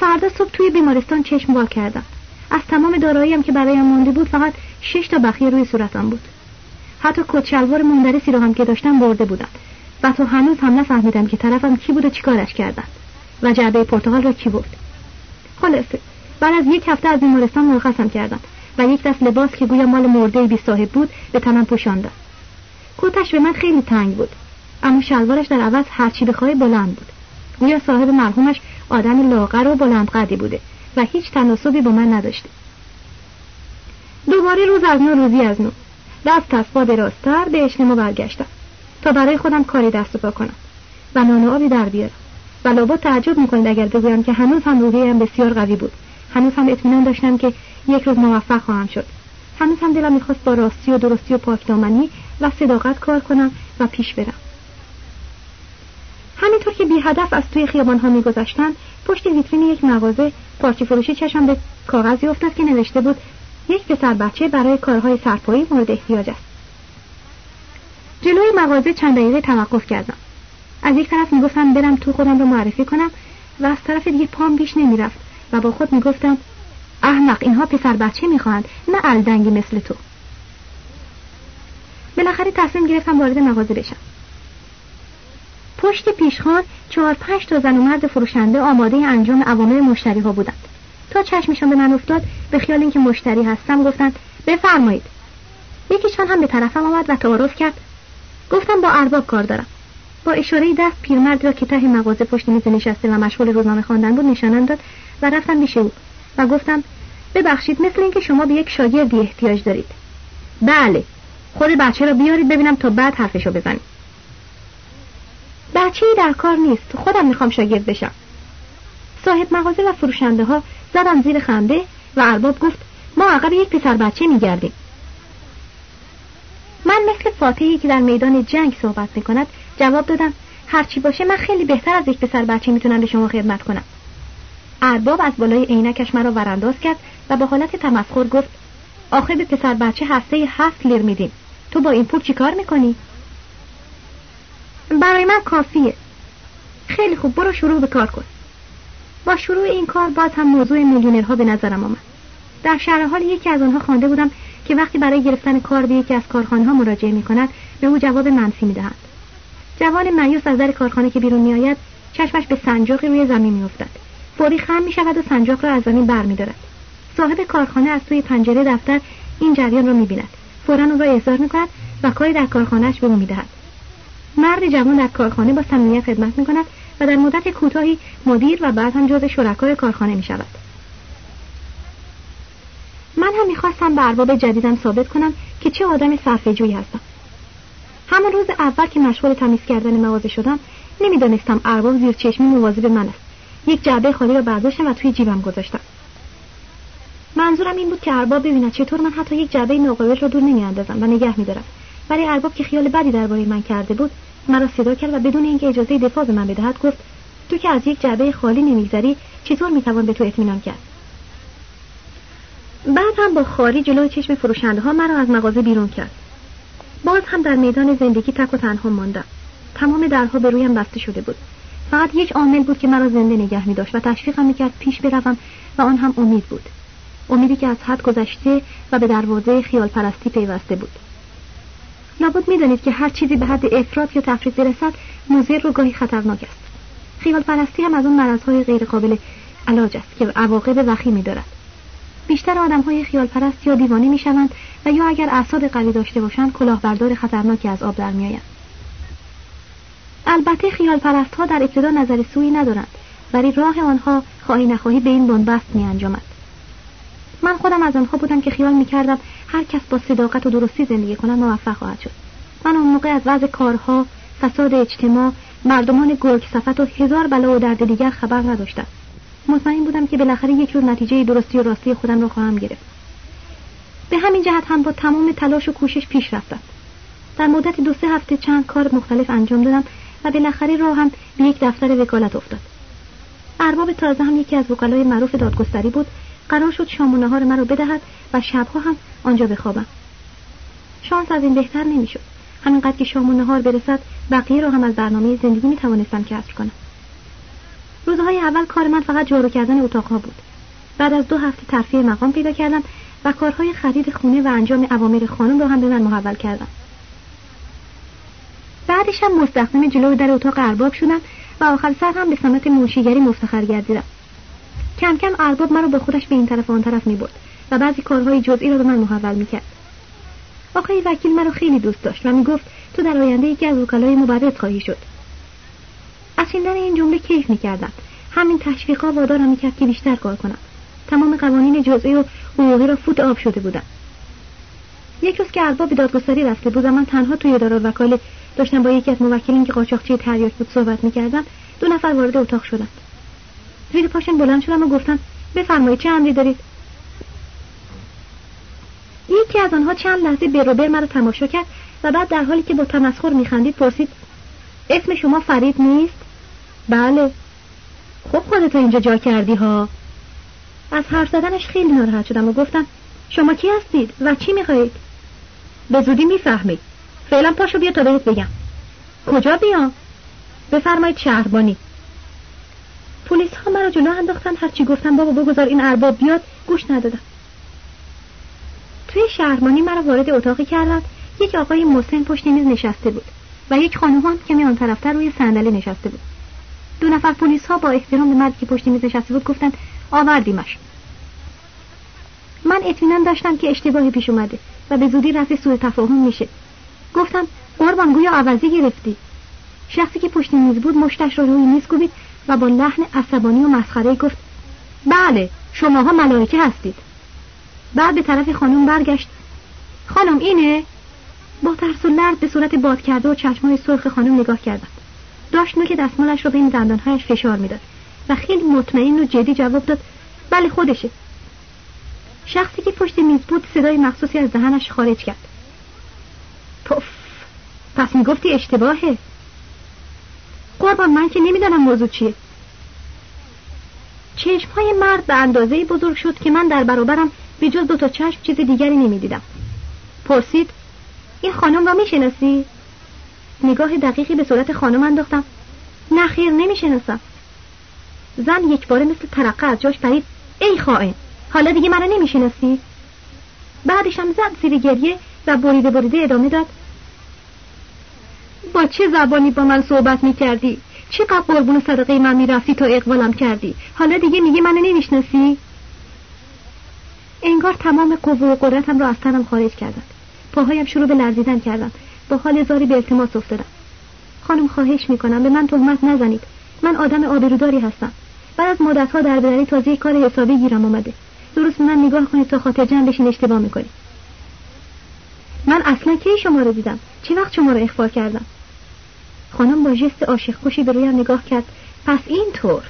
فردا صبح توی بیمارستان چشم وا کردم. از تمام داراییم که برایم مانده بود فقط شش تا بخیه روی صورتم بود. حتی کت شلوار مندرسی رو هم که داشتم برده بودم. و تو هنوز هم نفهمیدم که طرفم کی بود و چیکارش کردن و جعبه پرتغال را کی برد. خلاصه بعد از یک هفته از بیمارستان مرخصم کردم. و یک دست لباس که گویا مال مرده بی صاحب بود به تنم پوشاندم کتش به من خیلی تنگ بود اما شلوارش در عوض هرچی بخوای بلند بود. گویا صاحب مرحومش آدم لاغر و بلند قدی بوده و هیچ تناسبی با من نداشته. دوباره روز از نو روزی از نو. دست از پا دراستر به اجتماع برگشتم تا برای خودم کاری دست پا کنم و نان آبی در بیارم. و لابد تعجب می‌کنید اگر بگویم که هنوز هم روحیم بسیار قوی بود. هنوز هم اطمینان داشتم که یک روز موفق خواهم شد. هنوز هم دلم می‌خواست با راستی و درستی و پاکدامنی و صداقت کار کنم و پیش برم. همینطور که بی هدف از توی خیابان ها میگذشتم پشت ویترین یک مغازه پارچه فروشی چشم به کاغذی افتاد که نوشته بود یک پسر بچه برای کارهای سرپایی مورد احتیاج است. جلوی مغازه چند دقیقه توقف کردم. از یک طرف می‌گفتم برم تو خودم رو معرفی کنم و از طرف دیگه پام بیش نمی‌رفت و با خود می‌گفتم احمق اینها پسر بچه می‌خواهند نه الدنگی مثل تو. بالاخره تصمیم گرفتم وارد مغازه بشم. پشت پیشخان چهار پنج تا زن و مرد فروشنده آماده انجام عوامل مشتری ها بودند. تا چشمشان به من افتاد به خیال اینکه مشتری هستم گفتند بفرمایید. یکیشان هم به طرفم آمد و تعارف کرد. گفتم با ارباب کار دارم. با اشاره دست پیرمرد را که ته مغازه پشت میز نشسته و مشغول روزنامه خواندن بود نشانم داد و رفتم پیش او. و گفتم ببخشید مثل اینکه شما به یک شاگردی احتیاج دارید. بله خود بچه را بیارید ببینم تا بعد حرفشو بزنید بچه ای در کار نیست خودم می‌خوام شاگرد بشم. صاحب مغازه و فروشنده ها زدم زیر خنده و ارباب گفت ما عقب یک پسر بچه میگردیم. من مثل فاتحی که در میدان جنگ صحبت می‌کند جواب دادم هرچی باشه من خیلی بهتر از یک پسر بچه می‌تونم به شما خدمت کنم. ارباب از بالای عینکش مرا ورانداز کرد و با حالت تمسخر گفت آخه به پسر بچه هفته هفت لیر میدیم. تو با این پول چیکار می‌کنی؟ برای من کافیه. خیلی خوب برو شروع به کار کن. با شروع این کار باز هم موضوع میلیونرها به نظرم آمد. در شهر حال یکی از آنها خوانده بودم که وقتی برای گرفتن کار به یکی از کارخانه ها مراجعه می کند به او جواب منفی می دهند. جوان مایوس از در کارخانه که بیرون می آید چشمش به سنجاقی روی زمین می فوری خم می شود و سنجاق را از زمین بر می دارد. صاحب کارخانه از توی پنجره دفتر این جریان را می بیند. فورا او را احضار می کند و کاری در کارخانهش به او می. مرد جوان در کارخانه با صمیمیت خدمت می کند و در مدت کوتاهی مدیر و بعد هم جزء شرکای کارخانه می شود. من هم می‌خواستم به ارباب جدیدم ثابت کنم که چه آدم صرفه جویی هستم همون روز اول که مشغول تمیز کردن مغازه شدم نمی‌دانستم ارباب زیر چشمی مواظب من است یک جعبه خالی را برداشتم و توی جیبم گذاشتم. منظورم این بود که ارباب ببیند چطور من حتی یک جعبه ناقابل را دور نمیاندازم و نگه میدارم. ولی ارباب که خیال بدی درباره من کرده بود مرا صدا کرد و بدون اینکه اجازه دفاع به من بدهد گفت تو که از یک جعبه خالی نمیگذری چطور می‌توان به تو اطمینان کرد؟ بعد هم با خاری جلوی چشم فروشنده ها مرا از مغازه بیرون کرد. باز هم در میدان زندگی تک و تنها ماندم. تمام درها به رویم بسته شده بود. فقط یک عامل بود که مرا زنده نگه می داشت و تشویقم می کرد پیش بروم و آن هم امید بود. امیدی که از حد گذشته و به دروازه خیال پرستی پیوسته بود. لابد می‌دانید که هر چیزی به حد افراد یا تفرید برسد مضر و گاهی خطرناک است. خیال پرستی هم از اون مرضهای غیرقابل علاج است که عواقب وخیمی دارد. بیشتر آدم های خیال پرست یا دیوانه می شوند و یا اگر اعصاب قوی داشته باشند کلاهبردار خطرناکی از آب در میآیند. البته خیال پرست ها در ابتدا نظر سویی ندارند ولی راه آنها خواهی نخواهی به این بنبست می انجامد. من خودم از آنها بودم که خیال می کردم هر کس با صداقت و درستی زندگی کند موفق خواهد شد. من اون موقع از وضع کارها فساد اجتماع مردمان گرگ صفت و هزار بلا و درد دیگر خبر نداشتم. مطمئن بودم که بالاخره یک روز نتیجه درستی و راستی خودم را خواهم گرفت. به همین جهت هم با تمام تلاش و کوشش پیش رفتم. در مدت دو سه هفته چند کار مختلف انجام دادم و بالاخره راه هم به یک دفتر وکالت افتاد. ارباب تازه هم یکی از وکلای معروف دادگستری بود. قرار شد شام و نهار مرا بدهد و شبها هم آنجا بخوابم. شانس از این بهتر نمی‌شد. همینقدر که شام و نهار برسد بقیه را هم از برنامه زندگی می توانستم کسر کنم. روزهای اول کار من فقط جارو کردن اتاقها بود. بعد از دو هفته ترفیع مقام پیدا کردم و کارهای خرید خونه و انجام اوامر خانم را هم به من محول کردم. بعدش هم مستخدم جلو در اتاق ارباب شدم و آخر سر هم به سمت منشیگری مفتخر گردیدم. کم کم ارباب مرا به خودش به این طرف و آن طرف می برد و بعضی کارهای جزئی را به من محول می کرد آقای وکیل مرا خیلی دوست داشت و می‌گفت تو در آینده یکی از وکلای مبرد خواهی شد. از شنیدن این جمله کیف می‌کردم. همین تشویقا وادارم می‌کرد که بیشتر کار کنم. تمام قوانین جزئی و حقوقی را فوت آب شده بودم یک روز که ارباب دادگستری رفته بود و من تنها توی دار وکاله داشتم با یکی از موکلین که قاچاقچی تریاک بود صحبت می‌کردم دو نفر وارد اتاق شدند. زیر پاشن بلند شدم و گفتم بفرمایید چه امری دارید؟ یکی از آنها چند لحظه بروبر مرا تماشا کرد و بعد در حالی که با تمسخر میخندید پرسید اسم شما فرید نیست؟ بله. خب خودت اینجا جا کردی ها؟ از حرف زدنش خیلی ناراحت شدم و گفتم شما کی هستید و چی می‌خواهید؟ به زودی می‌فهمید. فعلا پاشو بیا تا بهت بگم. کجا بیام بفرمایید شهربانی. پلیس ها مرا جلو انداختن هرچی گفتم بابا بگذار این ارباب بیاد گوش ندادم توی شهربانی مرا وارد اتاقی کردند یک آقای مسن پشت میز نشسته بود و یک خانم هم که آن طرفتر روی صندلی نشسته بود. دو نفر پلیس ها با احترام به مردی که پشت میز نشسته بود گفتند آوردیمش. من اطمینان داشتم که اشتباهی پیش اومده. و به زودی رفع سوء تفاهم میشه. گفتم قربان گویا عوضی گرفتی. شخصی که پشت میز بود مشتش رو روی میز کوبید و با لحن عصبانی و مسخره گفت بله شماها ملائکه هستید. بعد به طرف خانم برگشت. خانم اینه؟ با ترس و لرد به صورت باد کرده و چشمای سرخ خانم نگاه کردم. داشت نوک دستمالش رو بین دندانهایش فشار می‌داد و خیلی مطمئن و جدی جواب داد بله خودشه. شخصی که پشت میز بود صدای مخصوصی از دهنش خارج کرد. پف پس می‌گفتی اشتباهه. قربان من که نمی‌دانم موضوع چیه. چشم های مرد به اندازه بزرگ شد که من در برابرم به جز دو تا چشم چیز دیگری نمی‌دیدم. پرسید این خانم را می‌شناسی؟ نگاه دقیقی به صورت خانم انداختم. نه خیر نمی‌شناسم. زن یک باره مثل ترقه از جاش پرید. ای خائن! حالا دیگه منو نمی‌شناسی؟ بعدشم زد زیر گریه و بریده بریده ادامه داد. با چه زبانی با من صحبت می‌کردی؟ چقدر قربون صدقه من می‌رفتی تا اقبالم کردی؟ حالا دیگه میگه منو نمی‌شناسی؟ انگار تمام قوه و قدرتم را از تنم خارج کردند پاهایم شروع به لرزیدن کردم با حال زاری به التماس افتادم. خانم خواهش می‌کنم به من تهمت نزنید. من آدم آبروداری هستم. بعد از مدتها در بدری تازه کار حسابی گیرم آمده درست من نگاه کنید تا خاطر جمع بشین اشتباه می‌کنید. من اصلا کی شما رو دیدم؟ چه وقت شما رو اخبار کردم؟ خانم با جست عاشق کشی به رویم نگاه کرد. پس اینطور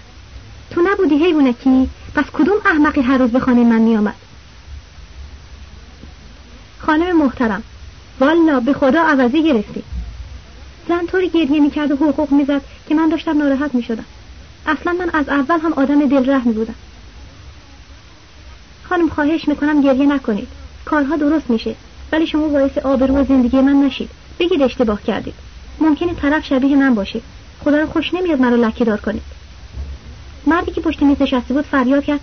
تو نبودی حیوانکی پس کدوم احمقی هر روز به خانه من میآمد؟ خانم محترم والا به خدا عوضی گرفتی. زن طوری گریه می‌کرد و حقوق می‌زد که من داشتم ناراحت می‌شدم. اصلا من از اول هم آدم دل رحمی بودم. خانم خواهش می‌کنم گریه نکنید. کارها درست میشه ولی شما باعث آبرو و زندگی من نشید. بگید اشتباه کردید. ممکنه طرف شبیه من باشه. خدا رو خوش نمیاد مرا لکی دار کنید. مردی که پشت میز نشسته بود فریاد کرد.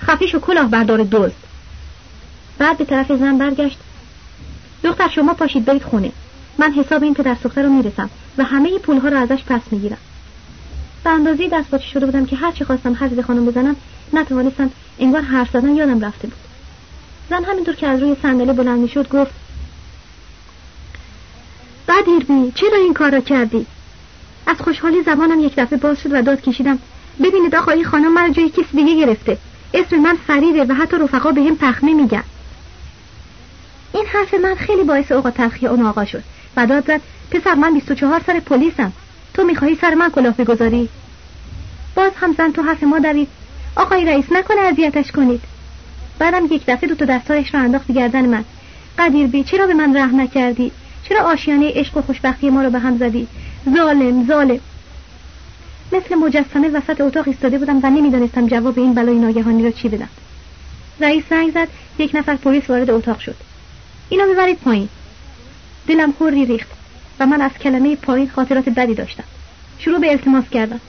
خفیش و کلاه بردار دزد. بعد به طرف زن برگشت. دختر شما پاشید برید خونه. من حساب این پدر سوخته رو می‌رسم و همه پولها رو ازش پس می‌گیرم. به اندازه دست باچه شده بودم که هرچی خواستم حرف خانم بزنم نتوانستم انگار حرف زدن یادم رفته بود. زن همینطور که از روی صندلی بلند می‌شد گفت بدیربی چرا این کار را کردی؟ از خوشحالی زبانم یک دفعه باز شد و داد کشیدم ببینید آقا این خانم من جای کسی دیگه گرفته. اسم من فریده و حتی رفقا به هم پخمه میگن. این حرف من خیلی باعث اوقات تلخی اون آقا شد و داد زد پسر من 24 سر پلیسم. تو می‌خواهی سر من کلاه بگذاری باز هم زن تو حرف ما دوید. آقای رئیس نکنه اذیتش کنید. بعدم یک دفعه دو تا دستایش رو انداخت گردن من. قدیر بی چرا به من رحم نکردی؟ چرا آشیانه عشق و خوشبختی ما رو به هم زدی؟ ظالم ظالم. مثل مجسمه وسط اتاق ایستاده بودم و نمی‌دانستم جواب این بلای ناگهانی را چی بدم. رئیس زنگ زد یک نفر پلیس وارد اتاق شد. اینو ببرید پایین. دلم خوری ریخت و من از کلمه پایین خاطرات بدی داشتم. شروع به التماس کردم.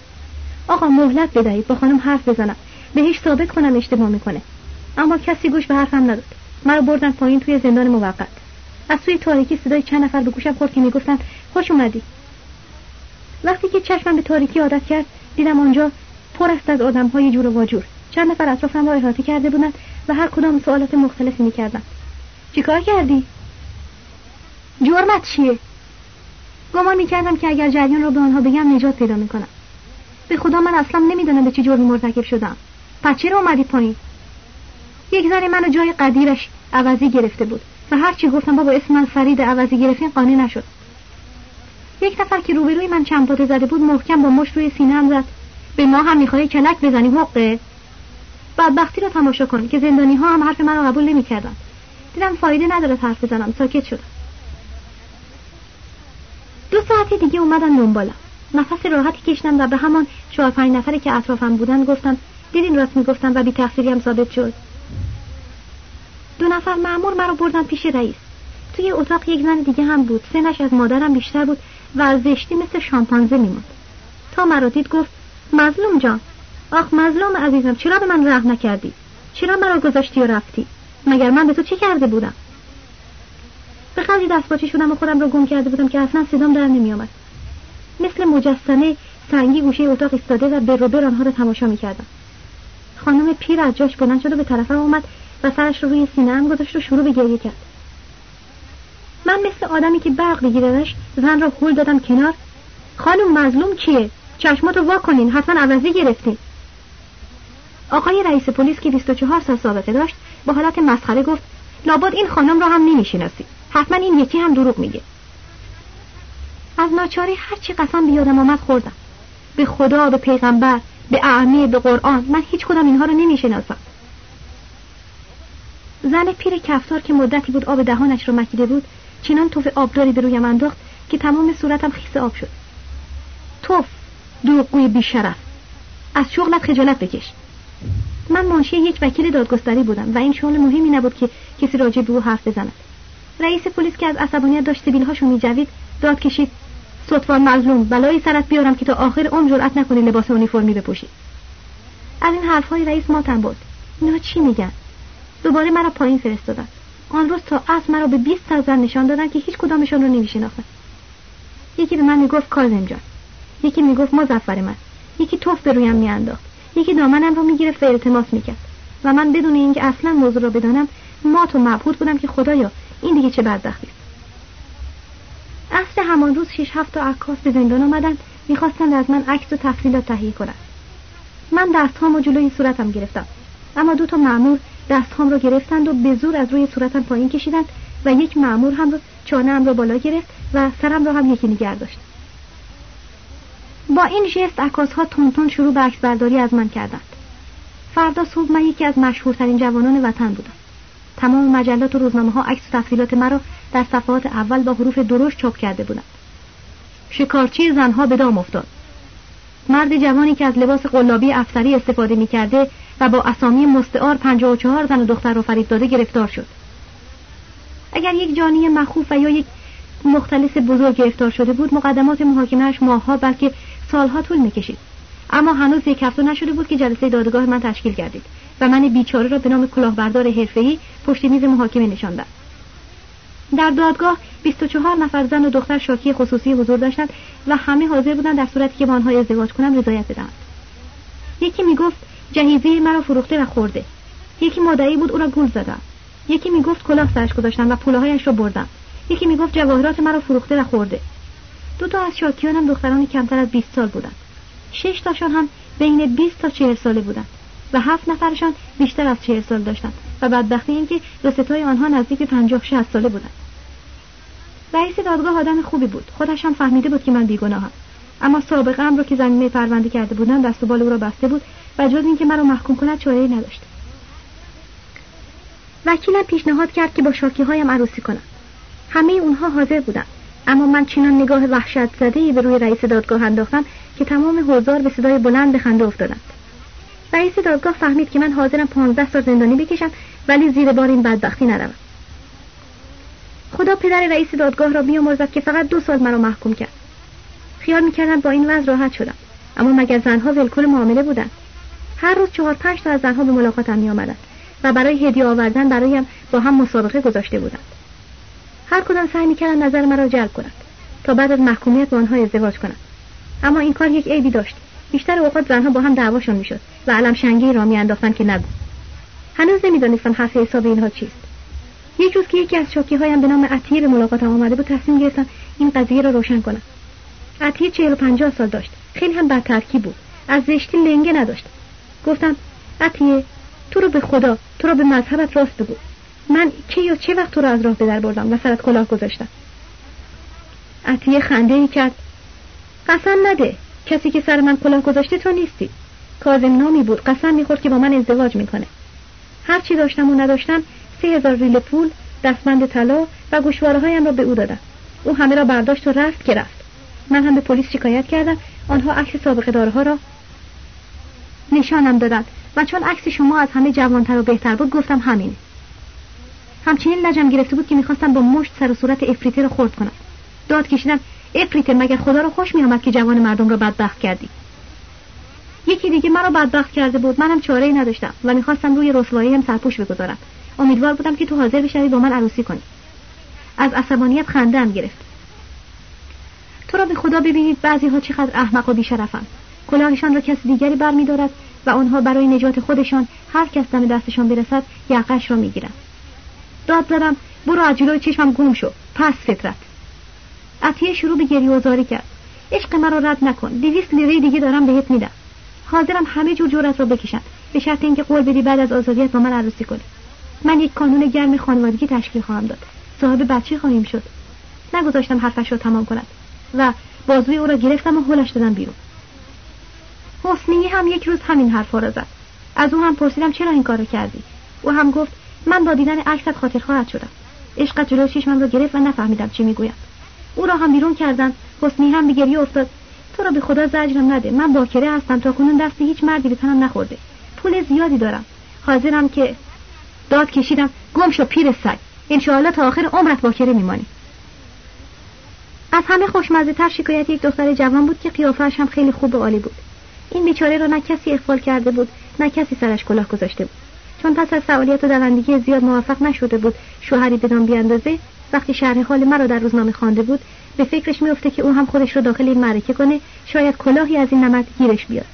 آقا مهلت بدهید با خانم حرف بزنم. بهش ثابت کنم اشتباه می‌کنه. اما کسی گوش به حرفم نداد. مرا بردن پایین توی زندان موقت. از توی تاریکی صدای چند نفر به گوشم خورد که می‌گفتن خوش اومدی. وقتی که چشمم به تاریکی عادت کرد دیدم آنجا پر است از آدم های جور و واجور. چند نفر اطرافم را احاطه کرده بودند و هر کدام سوالات مختلفی می‌کردند. چیکار کردی؟ جرمت چیه؟ گمان می‌کردم که اگر جریان رو به آنها بگم نجات پیدا می‌کنم. به خدا من اصلا نمی‌دونم به چه جرمی مرتکب شدم. پس چرا اومدی پایین. یک زن منو جای قدیرش عوضی گرفته بود و هرچی گفتم بابا اسم من فرید عوضی گرفتین قانع نشد. یک نفر که روبروی من چند پاته زده بود محکم با مش روی سینه زد. به ما هم می‌خوای کلک بزنی حقه؟ بدبختی رو تماشا کن که زندانی ها هم حرف من رو قبول نمی‌کردن. دیدم فایده نداره حرف بزنم. ساکت شدم. دو ساعت دیگه اومدن نون نفس راحتی کشیدم و به همان چهار پنج نفری که اطرافم بودن گفتم دیدین راست می‌گفتم و بی تقصیری هم ثابت شد. دو نفر معمور مرا بردن پیش رئیس. توی اتاق یک زن دیگه هم بود. سنش از مادرم بیشتر بود و از زشتی مثل شامپانزه میموند تا مرا دید گفت مظلوم جان. آخ مظلوم عزیزم چرا به من رحم نکردی؟ چرا مرا گذاشتی و رفتی؟ مگر من به تو چه کرده بودم؟ به خرج دستپاچه شدم و خودم رو گم کرده بودم که اصلا صدام در نمیآمد. مثل مجسمه سنگی گوشه اتاق ایستاده و به روبر آنها رو تماشا می‌کردم. خانم پیر از جاش بلند شد و به طرفم آمد و سرش رو روی سینه هم گذاشت و شروع به گریه کرد. من مثل آدمی که برق بگیرنش زن را هول دادم کنار. خانم مظلوم کیه؟ چشماتو وا کنین حتما عوضی گرفتین آقای رئیس پلیس که 24 سال سابقه داشت با حالت مسخره گفت لابد این خانم را هم نمی‌شناسی. حتما این یکی هم دروغ میگه. از ناچاری هرچی قسم بیادم آمد خوردم. به خدا به پیغمبر. به اعمه به قرآن. من هیچ کدام اینها رو نمی‌شناسم. زن پیر کفتار که مدتی بود آب دهانش رو مکیده بود چنان توف آبداری به رویم انداخت که تمام صورتم خیس آب شد. توف دروغگوی بیشرف. از شغلت خجالت بکش. من منشی یک وکیل دادگستری بودم و این شغل مهمی نبود که کسی راجع به او حرف بزند. رئیس پلیس که از عصبانیت داشت سبیلهاشو میجوید داد کشید صدفان مظلوم بلایی سرت بیارم که تا آخر عمر جرأت نکنی لباس اونیفرمی بپوشی. از این حرفهای رئیس ماتم بود اینا چی میگن؟ دوباره مرا پایین فرستادن. آن روز تا از مرا به 20 تا زن نشان دادن که هیچ کدامشان رو نمیشناختم یکی به من می‌گفت کاظم جان. یکی می‌گفت مزفر من. یکی توف به رویم میانداخت. یکی دامنم رو می‌گرفت و التماس می‌کرد. و من بدون اینکه اصلا موضوع را بدانم مات و مبهوت بودم که خدایا این دیگه چه بدبختی؟ اصل همان روز شش هفت تا عکاس به زندان آمدن می‌خواستند از من عکس و تفصیلات تهیه کنند. من دستهام و جلوی صورتم گرفتم. اما دو تا مأمور دستهام رو گرفتند و به زور از روی صورتم پایین کشیدند و یک مأمور هم رو چانه را بالا گرفت و سرم را هم یکی نگه داشت با این ژست عکاس ها تون شروع به عکس برداری از من کردند. فردا صبح من یکی از مشهورترین جوانان وطن بودم. تمام مجلات و روزنامه ها عکس و تفصیلات مرا در صفحات اول با حروف درشت چاپ کرده بودند. شکارچی زنها به دام افتاد. مرد جوانی که از لباس قلابی افسری استفاده می کرده و با اسامی مستعار 54 زن و دختر را فرید داده گرفتار شد. اگر یک جانی مخوف و یا یک مختلس بزرگ گرفتار شده بود مقدمات محاکمهش ماهها بلکه سالها طول می‌کشید. اما هنوز یک هفته نشده بود که جلسه دادگاه من تشکیل کردید و من بیچاره را به نام کلاهبردار حرفه‌ای پشت میز محاکمه نشاندم. در دادگاه 24 نفر زن و دختر شاکی خصوصی حضور داشتند و همه حاضر بودند در صورتی که با آنها ازدواج کنم رضایت بدهند. یکی می‌گفت جهیزه مرا فروخته و خورده. یکی مادعی بود او را گول زدم. یکی می‌گفت کلاه سرش گذاشتم و پولهایش را بردم. یکی می‌گفت جواهرات مرا فروخته و خورده. دو تا از شاکیانم دختران کمتر از 20 سال بودند. شش تاشان هم بین 20 تا 40 ساله بودند و هفت نفرشان بیشتر از 40 سال داشتند. و بدبختی اینکه دو ستای آنها نزدیک 50 60 ساله بودند. رئیس دادگاه آدم خوبی بود. خودش هم فهمیده بود که من بیگناهم. اما سابقه ام رو که زمینه پرونده کرده بودن دست و بال او را بسته بود و جز اینکه مرا محکوم کند چاره‌ای نداشت. وکیلم پیشنهاد کرد که با شاکی هایم عروسی کنم. همه اونها حاضر بودند. اما من چنان نگاه وحشت زده به روی رئیس دادگاه انداختم که تمام حضار به صدای بلند به خنده افتادند. رئیس دادگاه فهمید که من حاضرم پانزده سال زندانی بکشم ولی زیر بار این بدبختی نروم. خدا پدر رئیس دادگاه را بیامرزد که فقط دو سال مرا محکوم کرد. خیال می‌کردم با این وضع راحت شدم. اما مگر زنها ولکل معامله بودند؟ هر روز چهار پنج تا از زنها به ملاقاتم میآمدند و برای هدیه آوردن برایم با هم مسابقه گذاشته بودند. هر کدام سعی می‌کردند نظر مرا جلب کنند تا بعد از محکومیت با آنها ازدواج کنند. اما این کار یک عیبی داشت. بیشتر اوقات زنها با هم دعواشون می‌شد و علم شنگی را میانداختند که نبود. هنوز نمی‌دانستم حرف حساب اینها چیست. یک روز که یکی از شاکی هایم به نام عطیه به ملاقاتم آمده بود تصمیم گرفتم این قضیه را روشن کنم عطیه چهل و پنجاه سال داشت. خیلی هم بدترکی بود. از زشتی لنگه نداشت. گفتم عطیه تو رو به خدا تو رو به مذهبت راست بگو. من کی یا چه وقت تو رو از راه به در بردم؟ و سرت کلاه گذاشتم عطیه خنده ای کرد. قسم نده کسی که سر من کلاه گذاشته تو نیستی. کاظم نامی بود قسم می‌خورد که با من ازدواج می‌کنه. هر چی داشتم و نداشتم سه هزار ریل پول دستبند طلا و گوشواره هایم را به او دادم. او همه را برداشت و رفت که رفت. من هم به پلیس شکایت کردم. آنها عکس سابقه دارها را نشانم دادند. و چون عکس شما از همه جوانتر و بهتر بود گفتم همین. همچنین لجم گرفته بود که می‌خواستم با مشت سر و صورت افریته را خورد کنم. داد کشیدم افریته مگر خدا را خوش میآمد که جوان مردم را بدبخت کردی؟ یکی دیگه مرا بدبخت کرده بود. منم چاره ای نداشتم و می‌خواستم روی رسوایی هم سرپوش بگذارم. امیدوار بودم که تو حاضر بشوی با من عروسی کنی. از عصبانیت خنده هم گرفت. تو را به خدا ببینید بعضی ها چقدر احمق و بیشرفند کلاهشان را کسی دیگری برمیدارد و آنها برای نجات خودشان هر کس دم دستشان برسد یقش را می‌گیرند داد زدم برو از جلوی چشمم گم شو. پس فطرت. عطیه شروع به گریه و زاری کرد. عشق مرا رد نکن. دویست لیره دیگه دارم بهت میدم. حاضرم همه جور جورت را بکشم. به شرط اینکه قول بدی بعد از آزادیت با من عروسی کنی. من یک کانون گرم خانوادگی تشکیل خواهم داد. صاحب بچه خواهیم شد. نگذاشتم حرفش را تمام کند و بازوی او را گرفتم و هلش دادم بیرون. حسنی هم یک روز همین حرف را زد. از او هم پرسیدم چرا این کار کردی؟ او هم گفت من با دیدن عکست خاطر خواهد شدم. عشقت جلو چشمم را گرفت و نفهمیدم چی می‌گویم. او را هم بیرون کردن حسنی هم به گریه افتاد. تو را به خدا زجرم نده. من باکره هستم. تا کنون دست هیچ مردی به تنم نخورده. پول زیادی دارم. حاضرم که داد کشیدم. گم شو پیر سگ. انشاءالله تا آخر عمرت باکره میمانی. از همه خوشمزه تر شکایت یک دختر جوان بود که قیافهش هم خیلی خوب و عالی بود. این بیچاره را نه کسی اخفال کرده بود نه کسی سرش کلاه گذاشته بود. چون پس از فعالیت و دوندگی زیاد موفق نشده بود شوهری بدان بیاندازه وقتی شرح حال مرا در روزنامه خوانده بود به فکرش میفته که او هم خودش رو داخل این معرکه کنه شاید کلاهی از این نمد گیرش بیاد.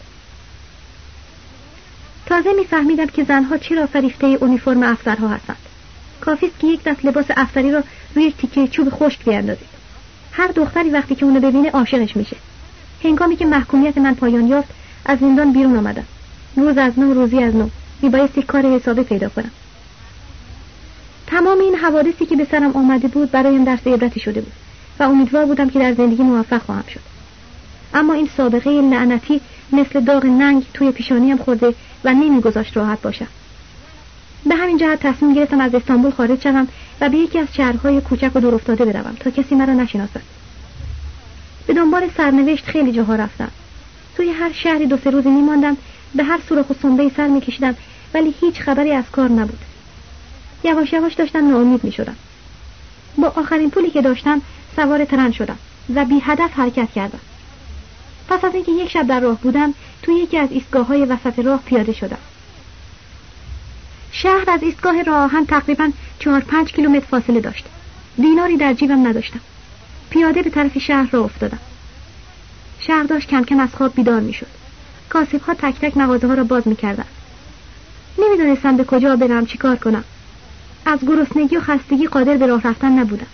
تازه میفهمیدم که زنها چرا فریفته اونیفرم افسرها هستند. کافی است که یک دست لباس افسری را روی تیکه چوب خشک بیاندازید هر دختری وقتی که اونو ببینه عاشقش میشه. هنگامی که محکومیت من پایان یافت از زندان بیرون آمدم. روز از نو روزی از نو. میبایستی کار حسابه پیدا کنم. تمام این حوادثی که به سرم آمده بود برایم درس عبرتی شده بود و امیدوار بودم که در زندگی موفق خواهم شد. اما این سابقه لعنتی مثل داغ ننگ توی پیشانیم خورده و نمیگذاشت راحت باشم. به همین جهت تصمیم گرفتم از استانبول خارج شوم و به یکی از شهرهای کوچک و دور افتاده بروم تا کسی مرا نشناسد. به دنبال سرنوشت خیلی جاها رفتم. توی هر شهری دو سه روزی میماندم به هر سوراخ و سنبه سر میکشیدم ولی هیچ خبری از کار نبود. یواش یواش داشتم ناامید می‌شدم. با آخرین پولی که داشتم سوار ترن شدم و بی هدف حرکت کردم. پس از اینکه یک شب در راه بودم توی یکی از ایستگاه های وسط راه پیاده شدم. شهر از ایستگاه راه هم تقریبا چهار پنج کیلومتر فاصله داشت. دیناری در جیبم نداشتم. پیاده به طرف شهر را افتادم. شهر داشت کم کم از خواب بیدار می‌شد. کاسب ها تک تک مغازه ها را باز می‌کردن نمی‌دانستم به کجا برم چیکار کنم. از گرسنگی و خستگی قادر به راه رفتن نبودم.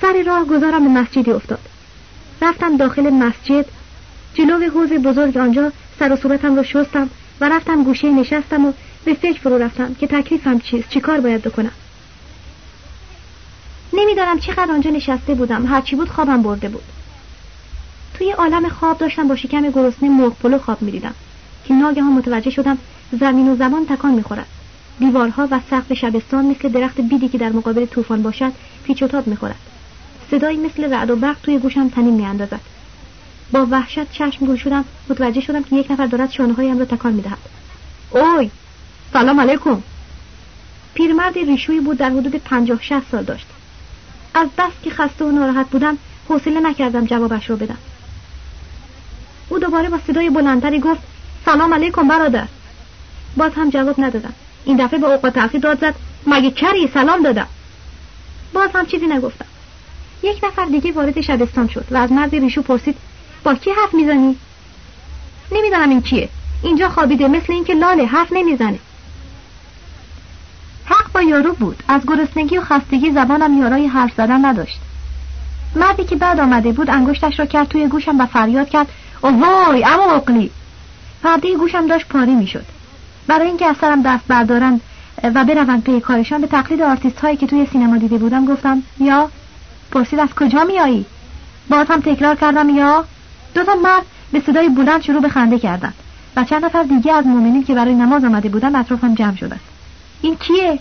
سر راه گذارم به مسجدی افتاد. رفتم داخل مسجد جلو حوز بزرگ آنجا سر و صورتم رو شستم و رفتم گوشه نشستم و به فکر فرو رفتم که تکلیفم چیست چیکار باید بکنم. نمی‌دانم چقدر آنجا نشسته بودم هرچی بود خوابم برده بود. توی عالم خواب داشتم با شکم گرسنه مرغ پلو خواب می‌دیدم که ناگهان متوجه شدم زمین و زمان تکان می‌خورد. دیوارها و سقف شبستان مثل درخت بیدی که در مقابل طوفان باشد پیچ و تاب می‌خورد. صدایی مثل رعد و برق توی گوشم تنین میاندازد. با وحشت چشم گوش شدم متوجه شدم که یک نفر دارد شانه هایم را تکان می‌دهد. اوی سلام علیکم. پیرمرد ریشویی بود در حدود پنجاه شست سال داشت. از بس که خسته و ناراحت بودم حوصله نکردم جوابش رو بدم. او دوباره با صدای بلندتری گفت سلام علیکم برادر. باز هم جواب ندادم. این دفعه به اوقات تاخیر داد زد. مگه کری سلام دادم؟ باز هم چیزی نگفتم. یک نفر دیگه وارد شبستان شد و از مرد ریشو پرسید با کی حرف می‌زنی؟ نمی‌دانم این کیه. اینجا خوابیده مثل اینکه لاله حرف نمی‌زنه. حق با یارو بود. از گرسنگی و خستگی زبانم یارای حرف زدن نداشت. مردی که بعد آمده بود انگشتش را کرد توی گوشم و فریاد کرد اوهای اما اقلی. پرده گوشم داشت پاره می‌شد. برای اینکه از سرم دست بردارند و بروند پی کارشان به تقلید آرتیست هایی که توی سینما دیده بودم گفتم یا پرسید از کجا میایی؟ باز هم تکرار کردم یا؟ دو تا مرد به صدای بلند شروع به خنده کردند و چند نفر دیگه از مؤمنین که برای نماز آمده بودن اطرافم جمع شدند. این کیه؟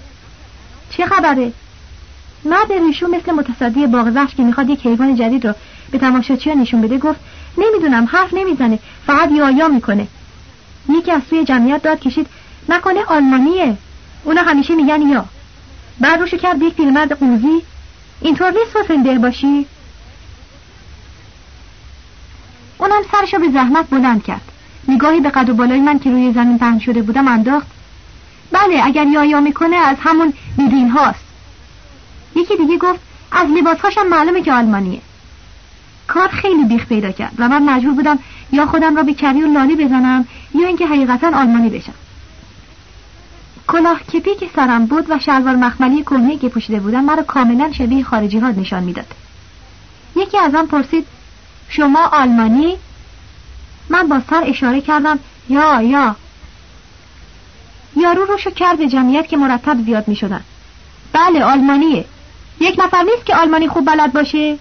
چه خبره؟ مرد ریشو مثل متصدی باغ که می‌خواد یک حیوان جدید رو به تماشاچی نشون بده گفت نمی‌دونم حرف نمی‌زنه فقط یا می‌کنه. یکی از سوی جمعیت داد کشید نکنه آلمانیه. اونا همیشه میگن یا. بعد روشو کرد یک پیرمرد قوزی اینطور نیست دل باشی؟ اونم سرشو به زحمت بلند کرد. نگاهی به قد و بالای من که روی زمین پهن شده بودم انداخت. بله اگر یا می‌کنه از همون بیدین هاست. یکی دیگه گفت از لباسهاشم معلومه که آلمانیه. کار خیلی بیخ پیدا کرد و من مجبور بودم یا خودم را به کری و لالی بزنم یا اینکه حقیقتا آلمانی بشم. کلاه کپی که سرم بود و شلوار مخملی کهنه که پوشیده بودم مرا کاملا شبیه خارجی ها نشان می‌داد. یکی از آن پرسید شما آلمانی؟ من با سر اشاره کردم یا یا. یارو روشو کرد به جمعیت که مرتب زیاد می شدن. بله آلمانیه. یک نفر نیست که آلمانی خوب بلد باشه.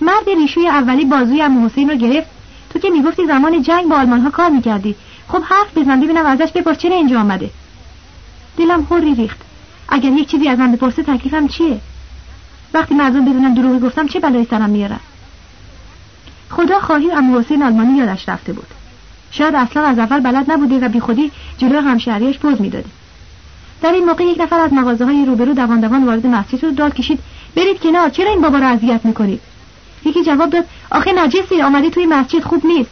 مرد ریشوی اولی بازوی ام حسین رو گرفت تو که می‌گفتی زمان جنگ با آلمان ها کار می‌کردی. خب حرف بزن ببینم ازش بپرس چرا اینجا آمده. دلم خوری ریخت. اگر یک چیزی از من بپرسه تکلیفم چیه؟ وقتی مردم بدونم دروغی گفتم چه بلایی سرم میارن خدا خواهی ام حسین آلمانی یادش رفته بود. شاید اصلا از اول بلد نبوده و بیخودی جلو همشهریش پوز می‌داده. در این موقع یک نفر از مغازه های روبرو دوان دوان وارد مسجد شد. داد کشید برید کنار چرا این بابا رو اذیت می‌کنید؟ یکی جواب داد آخه نجسی آمدی توی مسجد خوب نیست.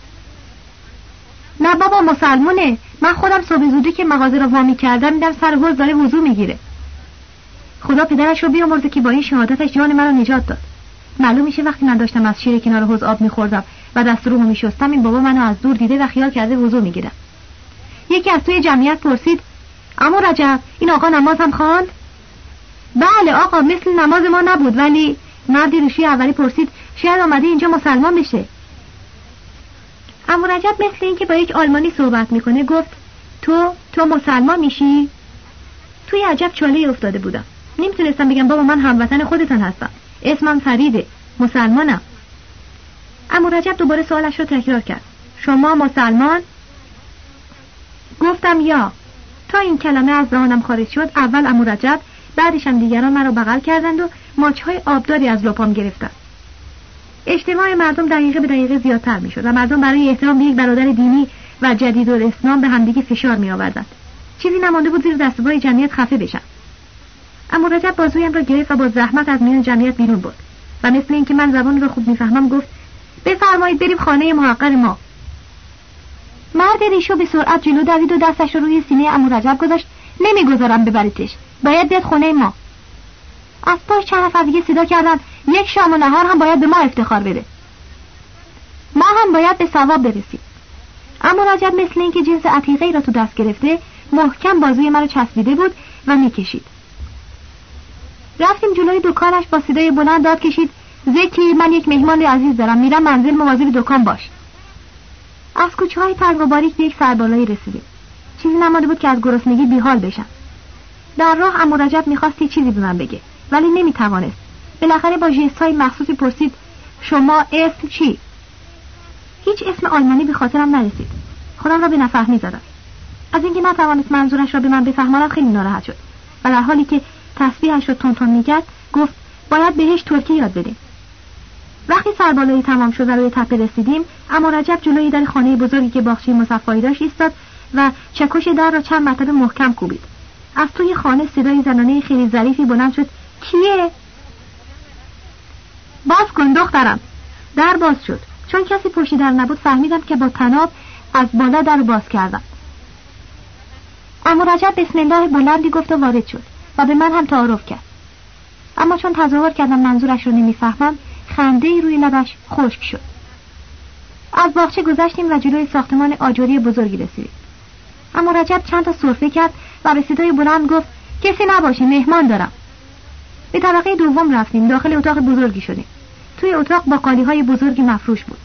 نه بابا مسلمونه. من خودم صبح زودی که مغازه رو وامی کردم میدم سر حوز داره وضو می‌گیره. خدا پدرش رو بیامرزه که با این شهادتش جان منو نجات داد. معلوم میشه وقتی من داشتم از شیر کنار حوز آب میخوردم و دست رومو میشستم این بابا منو از دور دیده و خیال کرده وضو می‌گیرم یکی از توی جمعیت پرسید اما رجب این آقا نماز هم خواند؟ بله آقا مثل نماز ما نبود ولی مردی روشی اولی پرسید شاید آمده اینجا مسلمان بشه. اما رجب مثل اینکه با یک آلمانی صحبت می‌کنه گفت تو تو مسلمان میشی؟ توی عجب چاله افتاده بودم. نمی‌تونستم بگم بابا من هموطن خودتان هستم. اسمم فریده. مسلمانم. اما رجب دوباره سوالش رو تکرار کرد. شما مسلمان؟ گفتم یا. تا این کلمه از دهانم خارج شد اول امو رجب بعدش هم دیگران مرا بغل کردند و ماچهای آبداری از لپام گرفتند. اجتماع مردم دقیقه به دقیقه زیادتر می شد و مردم برای احترام به یک برادر دینی و جدید الاسلام به همدیگه فشار می آوردند چیزی نمانده بود زیر دستبای جمعیت خفه بشن. اما رجب بازویم را گرفت و با زحمت از میان جمعیت بیرون برد و مثل اینکه من زبان را خوب می‌فهمم گفت بفرمایید بریم خانه محقر ما. مرد ریشو به سرعت جلو دوید و دستش رو روی سینه امو رجب گذاشت. نمی‌گذارم ببریدش. باید بیاد خونه ما. از پاش چند نفر دیگه صدا کردن یک شام و نهار هم باید به ما افتخار بده. ما هم باید به ثواب برسیم. اما رجب مثل اینکه جنس عتیقه را تو دست گرفته محکم بازوی مرا چسبیده بود و می‌کشید. رفتیم جلوی دکانش با صدای بلند داد کشید زکی من یک مهمان عزیز دارم میرم منزل مواظب دکان باش. از کوچه های تنگ و باریک به یک سربالایی رسیدیم. چیزی نماده بود که از گرسنگی بیحال بشم. در راه امو رجب می‌خواست چیزی به من بگه ولی نمی‌توانست. بالاخره با جست های مخصوصی پرسید شما اسم چی؟ هیچ اسم آلمانی به خاطرم نرسید. خودم را به نفهمی زدم از اینکه نتوانست منظورش را به من بفهمانم خیلی ناراحت شد. و در حالی که تسبیحش را تون می‌کرد گفت باید بهش ترکی یاد بدیم. وقتی سربالایی تمام شد و روی تپه رسیدیم اما رجب جلوی در خانه بزرگی که باغچه مصفایی داشت ایستاد و چکش در را چند مرتبه محکم کوبید. از توی خانه صدای زنانه خیلی ظریفی بلند شد. کیه؟ باز کن دخترم در باز شد. چون کسی پشتی در نبود فهمیدم که با تناب از بالا در باز کردم. اما رجب بسم الله بلندی گفت و وارد شد و به من هم تعارف کرد. اما چون تظاهر کردم منظورش رو نمی‌فهمم خنده روی لبش خشک شد. از باغچه گذشتیم و جلوی ساختمان آجوری بزرگی رسیدیم. اما رجب چند تا صرفه کرد و به صدای بلند گفت کسی نباشی مهمان دارم. به طبقه دوم رفتیم داخل اتاق بزرگی شدیم. توی اتاق با قالی های بزرگی مفروش بود.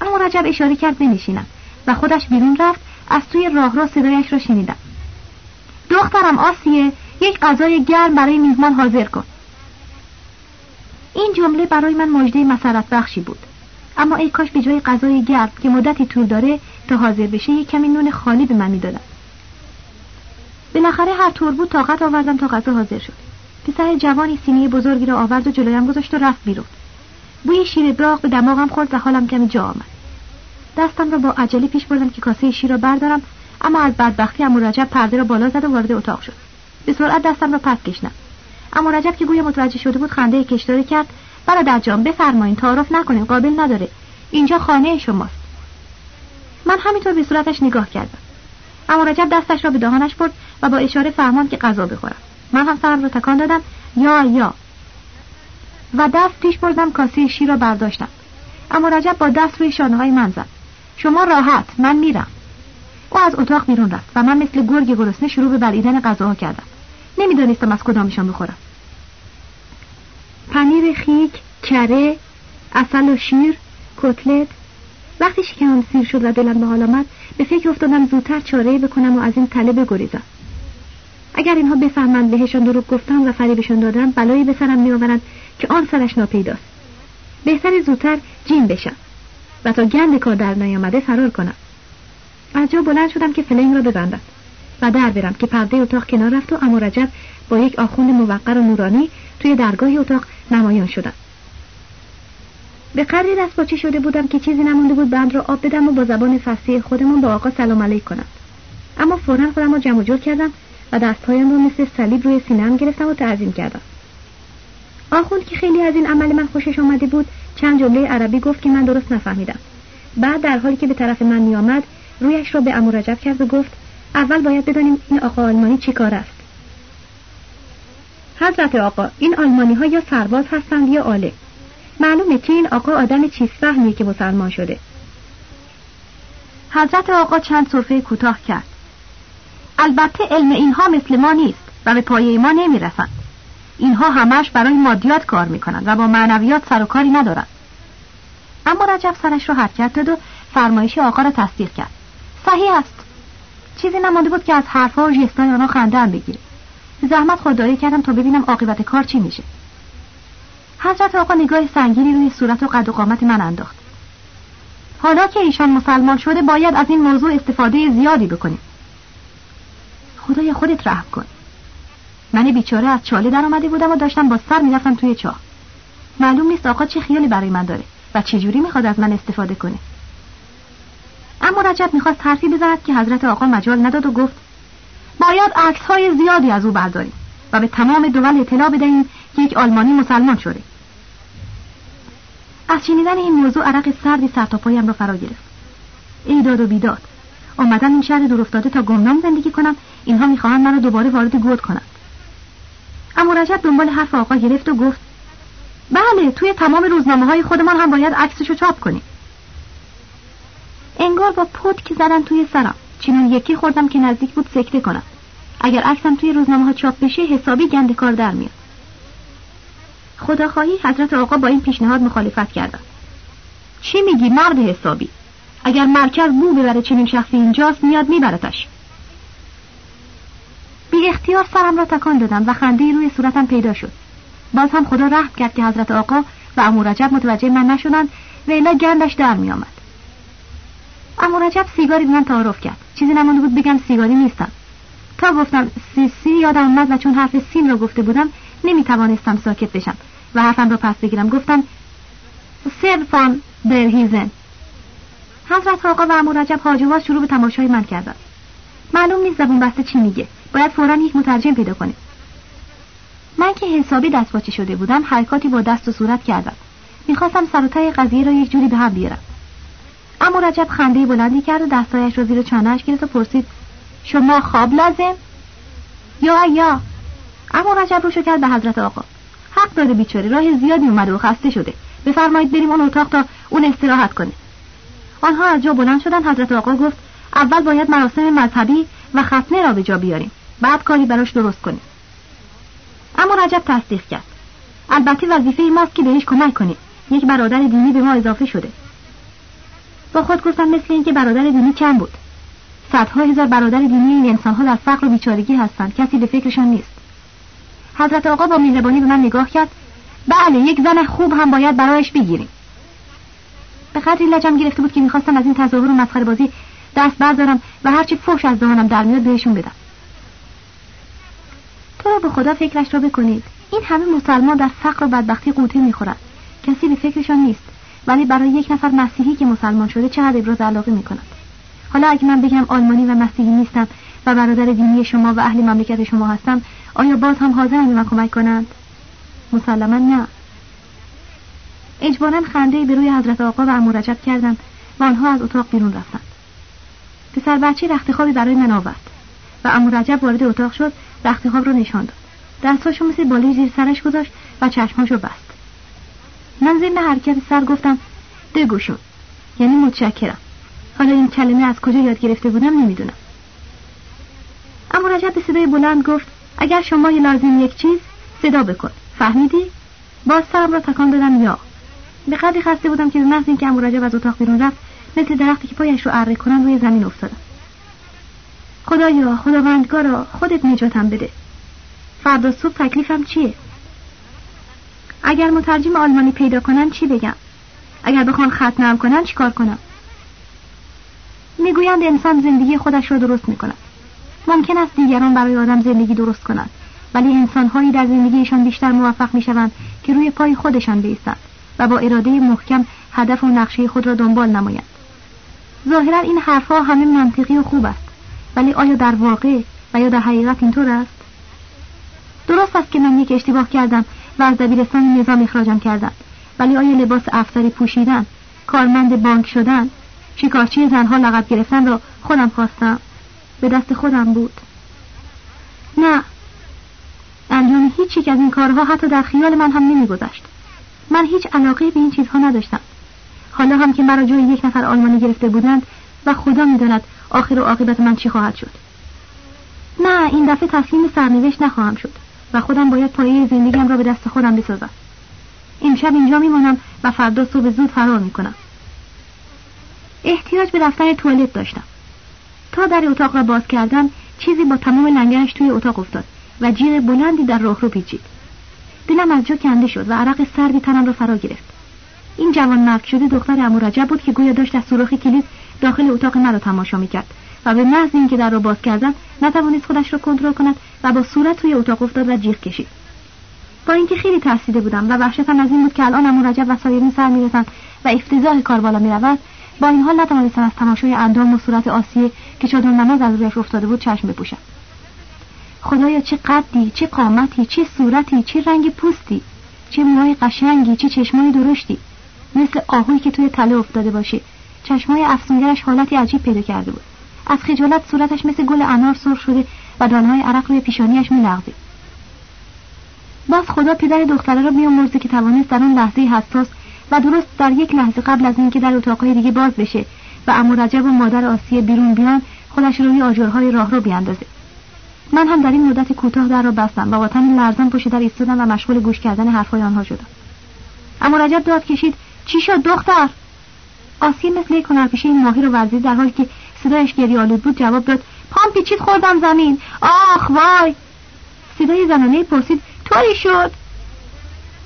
اما رجب اشاره کرد بنشینم و خودش بیرون رفت از توی راه را صدایش را شنیدم. دخترم آسیه یک غذای گرم برای میزمان حاضر کن. این جمله برای من مژده مسرت بخشی بود. اما ای کاش به جای غذای گرم که مدتی طول داره تا حاضر بشه یک کمی نون خالی به من می‌دادن. بالاخره هر طور بود طاقت آوردم تا غذا حاضر شد. پسر جوانی سینی بزرگی را آورد و جلویم گذاشت و رفت بیرون. بوی شیر براق به دماغم خورد و حالم کمی جا آمد. دستم را با عجله پیش بردم که کاسه شیر را بردارم اما از بدبختی امو رجب پرده را بالا زد و وارد اتاق شد. به سرعت دستم را پس کشیدم اما رجب که گویا متوجه شده بود خنده کشداری کرد. برادر جان بفرمایین تعارف نکنین قابل نداره. اینجا خانه شماست. من همینطور به صورتش نگاه کردم. اما رجب دستش را به دهانش برد و با اشاره فهمان که غذا بخورم. من هم سرم را تکان دادم. یا یا. و دست پیش بردم کاسه شیر را برداشتم. اما رجب با دست روی شانه های من زد. شما راحت من میرم. او از اتاق بیرون رفت و من مثل گرگ گرسنه شروع به بلعیدن غذاها کردم. نمی‌دانستم از کدامشان بخورم. پنیر خیک کره اصل و شیر کتلت. وقتی شکمم سیر شد و دلم به حال آمد به فکر افتادم زودتر چاره بکنم و از این تله بگریزم. اگر اینها بفهمند بهشان دروغ گفتم و فریبشان دادم بلایی به سرم میآورند که آن سرش ناپیداست. بهتر زودتر جین بشم و تا گند کار در نیامده فرار کنم. از جا بلند شدم که فلنگ را ببندم و در برم که پرده اتاق کنار رفت و امو رجب با یک آخوند موقر و نورانی توی درگاه اتاق نمایان شدم. به قدری دست شده بودم که چیزی نمونده بود بند را آب بدم و با زبان فصیح خودمون با آقا سلام علیک کنم. اما فورا خودم را جمع جور کردم و دستهایم رو مثل صلیب روی سینه‌ام گرفتم و تعظیم کردم. آخوند که خیلی از این عمل من خوشش آمده بود چند جمله عربی گفت که من درست نفهمیدم. بعد در حالی که به طرف من میآمد رویش را به امو رجب کرد و گفت اول باید بدانیم این آقا آلمانی چی کار است. حضرت آقا این آلمانی ها یا سرباز هستند یا آله معلومه که این آقا آدم چیز فهمیه که مسلمان شده. حضرت آقا چند صرفه کوتاه کرد. البته علم اینها مثل ما نیست و به پایه ما نمی‌رسند اینها همش برای مادیات کار می‌کنند و با معنویات سر و کاری ندارند. اما رجب سرش رو حرکت داد و فرمایش آقا را تصدیق کرد. صحیح است. چیزی نمانده بود که از حرفها و ژستای آنها خنده هم بگیره. زحمت خودداری کردم تا ببینم عاقبت کار چی میشه. حضرت آقا نگاه سنگینی روی صورت و قد و قامت من انداخت. حالا که ایشان مسلمان شده باید از این موضوع استفاده زیادی بکنیم. خدای خودت رحم کن. من بیچاره از چاله در آمده بودم و داشتم با سر می‌رفتم توی چاه. معلوم نیست آقا چه خیالی برای من داره و چجوری می‌خواد از من استفاده کنه. اما رجب می‌خواست حرفی بزند که حضرت آقا مجال نداد و گفت باید عکس های زیادی از او برداریم و به تمام دول اطلاع بدهیم که یک آلمانی مسلمان شده. از شنیدن این موضوع عرق سردی پایم را فرا گرفت. ایداد و بیداد آمدن این شهر دور افتاده تا گمنام زندگی کنم اینها می‌خواهند منو دوباره وارد گود کنند. اما رجب دنبال حرف آقا گرفت و گفت بله توی تمام روزنامه های خودمان هم باید عکسشو چاپ کنیم. انگار با که زدن توی سرم. چنان یکی خوردم که نزدیک بود سکته کنم. اگر عکسم توی روزنامه ها چاپ بشه حسابی گند کار در میاد. خداخواهی حضرت آقا با این پیشنهاد مخالفت کردن چی میگی؟ مرد حسابی. اگر مرکز بو ببره چنین شخصی اینجاست میاد میبرتش. بی اختیار سرم را تکان دادم و خنده روی صورتم پیدا شد. باز هم خدا رحم کرد که حضرت آقا و امو رجب متوجه من نشدند و الا گندش در می آمد. امو رجب سیگاری به من تعارف کرد. چیزی نمانده بود بگم سیگاری نیستم. تا گفتم سی سی یادم اومد و چون حرف سین را گفته بودم نمی توانستم ساکت بشم و حرفم را پس بگیرم. گفتم سرفان درهیزن. حضرت آقا و امو رجب شروع به تماشای من کردن معلوم نیست زبون بسته چی میگه. باید فورا یک مترجم پیدا کنیم من که حسابی دست شده بودم حرکاتی با دست و صورت کردم. می‌خواستم سر قضیه را یک جوری به هم بیارم. اما رجب خنده بلندی کرد و دستایش رو زیر چانهش گرفت و پرسید شما خواب لازم؟ یا یا. اما رجب روشو کرد به حضرت آقا. حق داره بیچاره راه زیادی اومده و خسته شده. بفرمایید بریم اون اتاق تا اون استراحت کنه. آنها از جا بلند شدن حضرت آقا گفت اول باید مراسم مذهبی و ختنه را به جا بیاریم. بعد کاری براش درست کنیم اما رجب تصدیق کرد. البته وظیفه ماست که بهش کمک کنیم یک برادر دینی به ما اضافه شده. با خود گفتم مثل اینکه برادر دینی کم بود. صدها هزار برادر دینی این انسانها در فقر و بیچارگی هستند. کسی به فکرشان نیست. حضرت آقا با مهربانی به من نگاه کرد. بله یک زن خوب هم باید برایش بگیریم. به قدری لجم گرفته بود که می‌خواستم از این تظاهر و مسخره بازی دست بردارم و هرچی فوش از دهانم در میاد بهشون بدم. تو را به خدا فکرش را بکنید. این همه مسلمان در فقر و بدبختی قوطه می‌خورند. کسی به فکرشان نیست. ولی برای یک نفر مسیحی که مسلمان شده چقدر ابراز علاقه می‌کنند حالا اگه من بگم آلمانی و مسیحی نیستم و برادر دینی شما و اهل مملکت شما هستم آیا باز هم حاضرن به من کمک کنند؟ مسلما نه. اجبارا خنده به روی حضرت آقا و امو رجب کردم و آنها از اتاق بیرون رفتند. پسر بچه رخت خوابی برای من آورد و امو رجب وارد اتاق شد رخت خواب رو نشان داد. دستاشو مثل بالای زیر سرش گذاشت و چشماشو بست. من ضمن حرکت سر گفتم دگوشون یعنی متشکرم. حالا این کلمه از کجا یاد گرفته بودم نمی‌دونم. اما رجب به صدای بلند گفت اگر شما لازم یک چیز صدا بکن. فهمیدی؟ باز سرم را تکان دادم یا. به قدری خسته بودم که به محض اینکه امو رجب از اتاق بیرون رفت مثل درختی که پایش رو اره کنن روی زمین افتادم. خدایا خداوندگارا خودت نجاتم بده. فردا صبح تکلیفم چیه؟ اگر مترجم آلمانی پیدا کنن چی بگم؟ اگر بخوان خط نرم کنن چیکار کنم؟ می‌گویند انسان زندگی خودش را درست می‌کند. ممکن است دیگران برای آدم زندگی درست کنند. ولی انسانهایی در زندگیشان بیشتر موفق می‌شوند که روی پای خودشان بیستند و با اراده محکم هدف و نقشه خود را دنبال نمایند. ظاهرا این حرفها همه منطقی و خوب است. ولی آیا در واقع و یا در حقیقت اینطور است؟ درست است که من یک اشتباه کردم و از دبیرستان نظام اخراجم کردم ولی آیا لباس افسری پوشیدن کارمند بانک شدن شکارچی زنها لقب گرفتن را خودم خواستم؟ به دست خودم بود. نه. انجام هیچ یک از این کارها حتی در خیال من هم نمیگذشت. من هیچ علاقه به این چیزها نداشتم. حالا هم که مرا جای یک نفر آلمانی گرفته بودند و خدا می‌داند آخر و عاقبت من چی خواهد شد. نه این دفعه تسلیم سرنوشت نخواهم شد و خودم باید پایه زندگیم را به دست خودم بسازم. امشب اینجا میمانم و فردا صبح زود فرار می‌کنم. احتیاج به رفتن توالت داشتم. تا در اتاق را باز کردم چیزی با تمام لنگرش توی اتاق افتاد و جیغ بلندی در راه رو پیچید. دلم از جا کنده شد و عرق سردی تنم را فرا گرفت. این جوان مرد شده دختر امو رجب بود که گویا داشت از سوراخ کلید داخل اتاق مرا تماشا می‌کرد و به محض اینکه در را باز کردم نتوانست خودش را کنترل کند و با صورت توی اتاق افتاد و جیغ کشید. با اینکه خیلی ترسیده بودم و وحشتم از این بود که الان امو رجب و سایرین سر می‌رسند و افتضاح کار بالا می‌رود با این حال نتوانستم از تماشای اندام و صورت آسیه که چادر نماز از رویش افتاده بود چشم بپوشم. خدایا چه قدی چه قامتی چه صورتی چه رنگ پوستی چه موهای قشنگی چه چشمای درشتی. مثل آهویی که توی تله افتاده باشه. چشمای افسونگرش حالتی عجیب پیدا کرده بود. از خجالت صورتش مثل گل انار سرخ شده و دانهای عرق روی پیشانیش میلغزید. باز خدا پدر دختره را بیامرزه که توانست در آن لحظه حساس و درست در یک لحظه قبل از اینکه در اتاقهای دیگه باز بشه و امو رجب و مادر آسیه بیرون بیان خودش روی آجرهای راه رو بیاندازه. من هم در این مدت کوتاه در را بستم و با تن لرزان پشت در ایستادم و مشغول گوش کردن حرفهای آنها شدم. اما رجب داد کشید چی شد دختر؟ آسیه مثل یک هنرپیشه این ماهی رو ورزید در حالی که صدایش گریه آلود بود جواب داد پام پیچید خوردم زمین. آخ وای! صدای زنانه پرسید طوری شد؟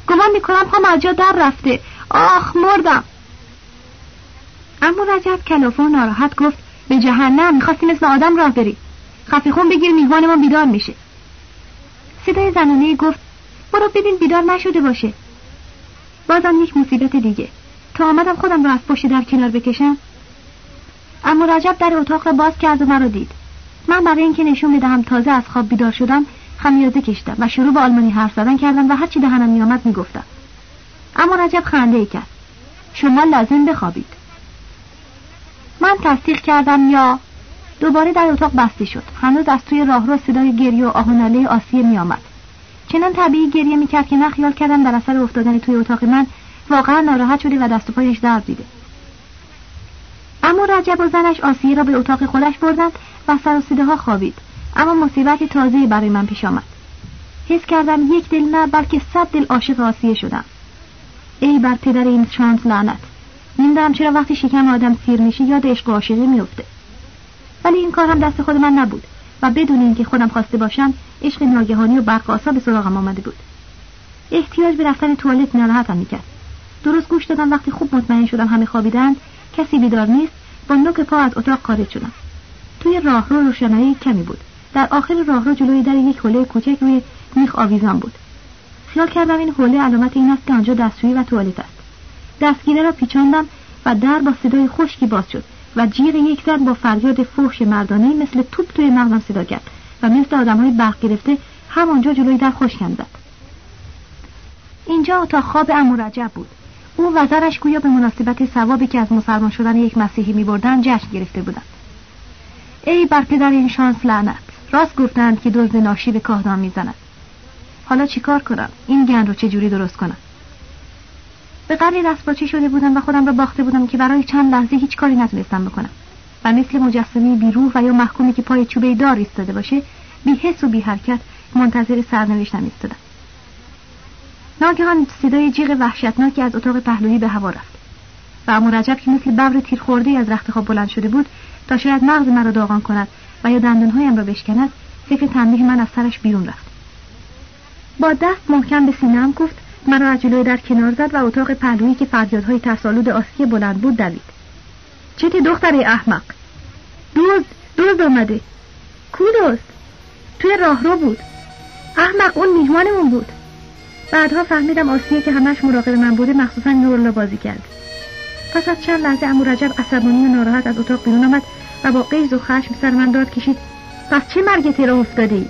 گمان می‌کنم پام از جا در رفته. آخ مردم! اما رجب کلافه و ناراحت گفت به جهنم می‌خواستی مثل آدم راه بری. خفی خون بگیر میوان ما بیدار میشه. صدای زنانه گفت برو ببین بیدار نشده باشه. بازم یک مصیبت دیگه. تا آمدم خودم را از پشت در کنار بکشم. اما رجب در اتاق را باز کرد و مرا دید. من برای اینکه نشون بدهم تازه از خواب بیدار شدم خمیازه کشیدم و شروع به آلمانی حرف زدن کردم و هرچی دهنم میآمد می‌گفتم. اما رجب خنده ای کرد. شما لازم بخوابید. من تصدیق کردم یا دوباره در اتاق بسته شد. هنوز از توی راهرو صدای گریه و آهناله آسیه میآمد. چنان طبیعی گریه می‌کرد که من خیال کردم در اثر افتادن توی اتاق من واقعا ناراحت شده و دست و پایش درد دیده. اما رجب و زنش آسیه را به اتاق خودش بردند و سر و ها خوابید. اما مصیبت تازه برای من پیش آمد. حس کردم یک دل نه بلکه صد دل عاشق آسیه شدم. ای بر پدر این شانس لعنت. نمی‌دانم چرا وقتی شکم آدم سیر میشه یاد عشق و عاشقی میفته ولی این کار هم دست خود من نبود و بدون اینکه خودم خواسته باشم عشق ناگهانی و برقاسا به سراغم آمده بود. احتیاج به رفتن توالت ناراحتم می‌کرد. درست گوش دادم وقتی خوب مطمئن شدم همه خوابیدند کسی بیدار نیست با نوک پا از اتاق خارج شدم. توی راهرو روشنایی کمی بود. در آخر راهرو جلوی در یک حوله کوچک روی میخ آویزان بود. خیال کردم این حوله علامت این است که آنجا دستشویی و توالت است. دستگیره را پیچاندم و در با صدای خشکی باز شد و جیغ یک زن با فریاد فحش مردانه مثل توپ توی مغزم صدا کرد و مثل آدم های برق گرفته همانجا جلوی در خشکم زد اینجا اتاق خواب امو رجب بود. او و زرش گویا به مناسبت ثوابی که از مسلمان شدن یک مسیحی می بردن جشن گرفته بودند. ای بر پدر این شانس لعنت راست گفتند که دزد ناشی به کاهدان می‌زند. حالا چیکار کنم؟ این گند رو چجوری درست کنم؟ به قدری دستپاچه شده بودم و خودم را باخته بودم که برای چند لحظه هیچ کاری نتونستم بکنم؟ و مثل مجسمه بیروح و یا محکومی که پای چوبه دار ایستاده باشه بی حس و بی حرکت منتظر سرنوشتم ایستادم. ناگهان صدای جیغ وحشتناکی از اتاق پهلویی به هوا رفت. و امو رجب که مثل ببر تیر خورده از رخت خواب بلند شده بود تا شاید مغز مرا داغان کند و یا دندانهایم را بشکند فکر تنبیه من از سرش بیرون رفت. با دست محکم به سینهام گفت مرا از جلوی در کنار زد و اتاق پهلویی که فریادهای ترسالود آسکی بلند بود دوید. چه دختر احمق. دوز دوز آمده. کو دوست توی راهرو بود. احمق اون میهمانمون بود. بعدها فهمیدم آسیه که همش مراقب من بوده مخصوصا نورلا بازی کرد پس از چند لحظه امو رجب عصبانی و ناراحت از اتاق بیرون آمد و با قیز و خشم سر من داد کشید پس چه مرگتی را افتاده ای؟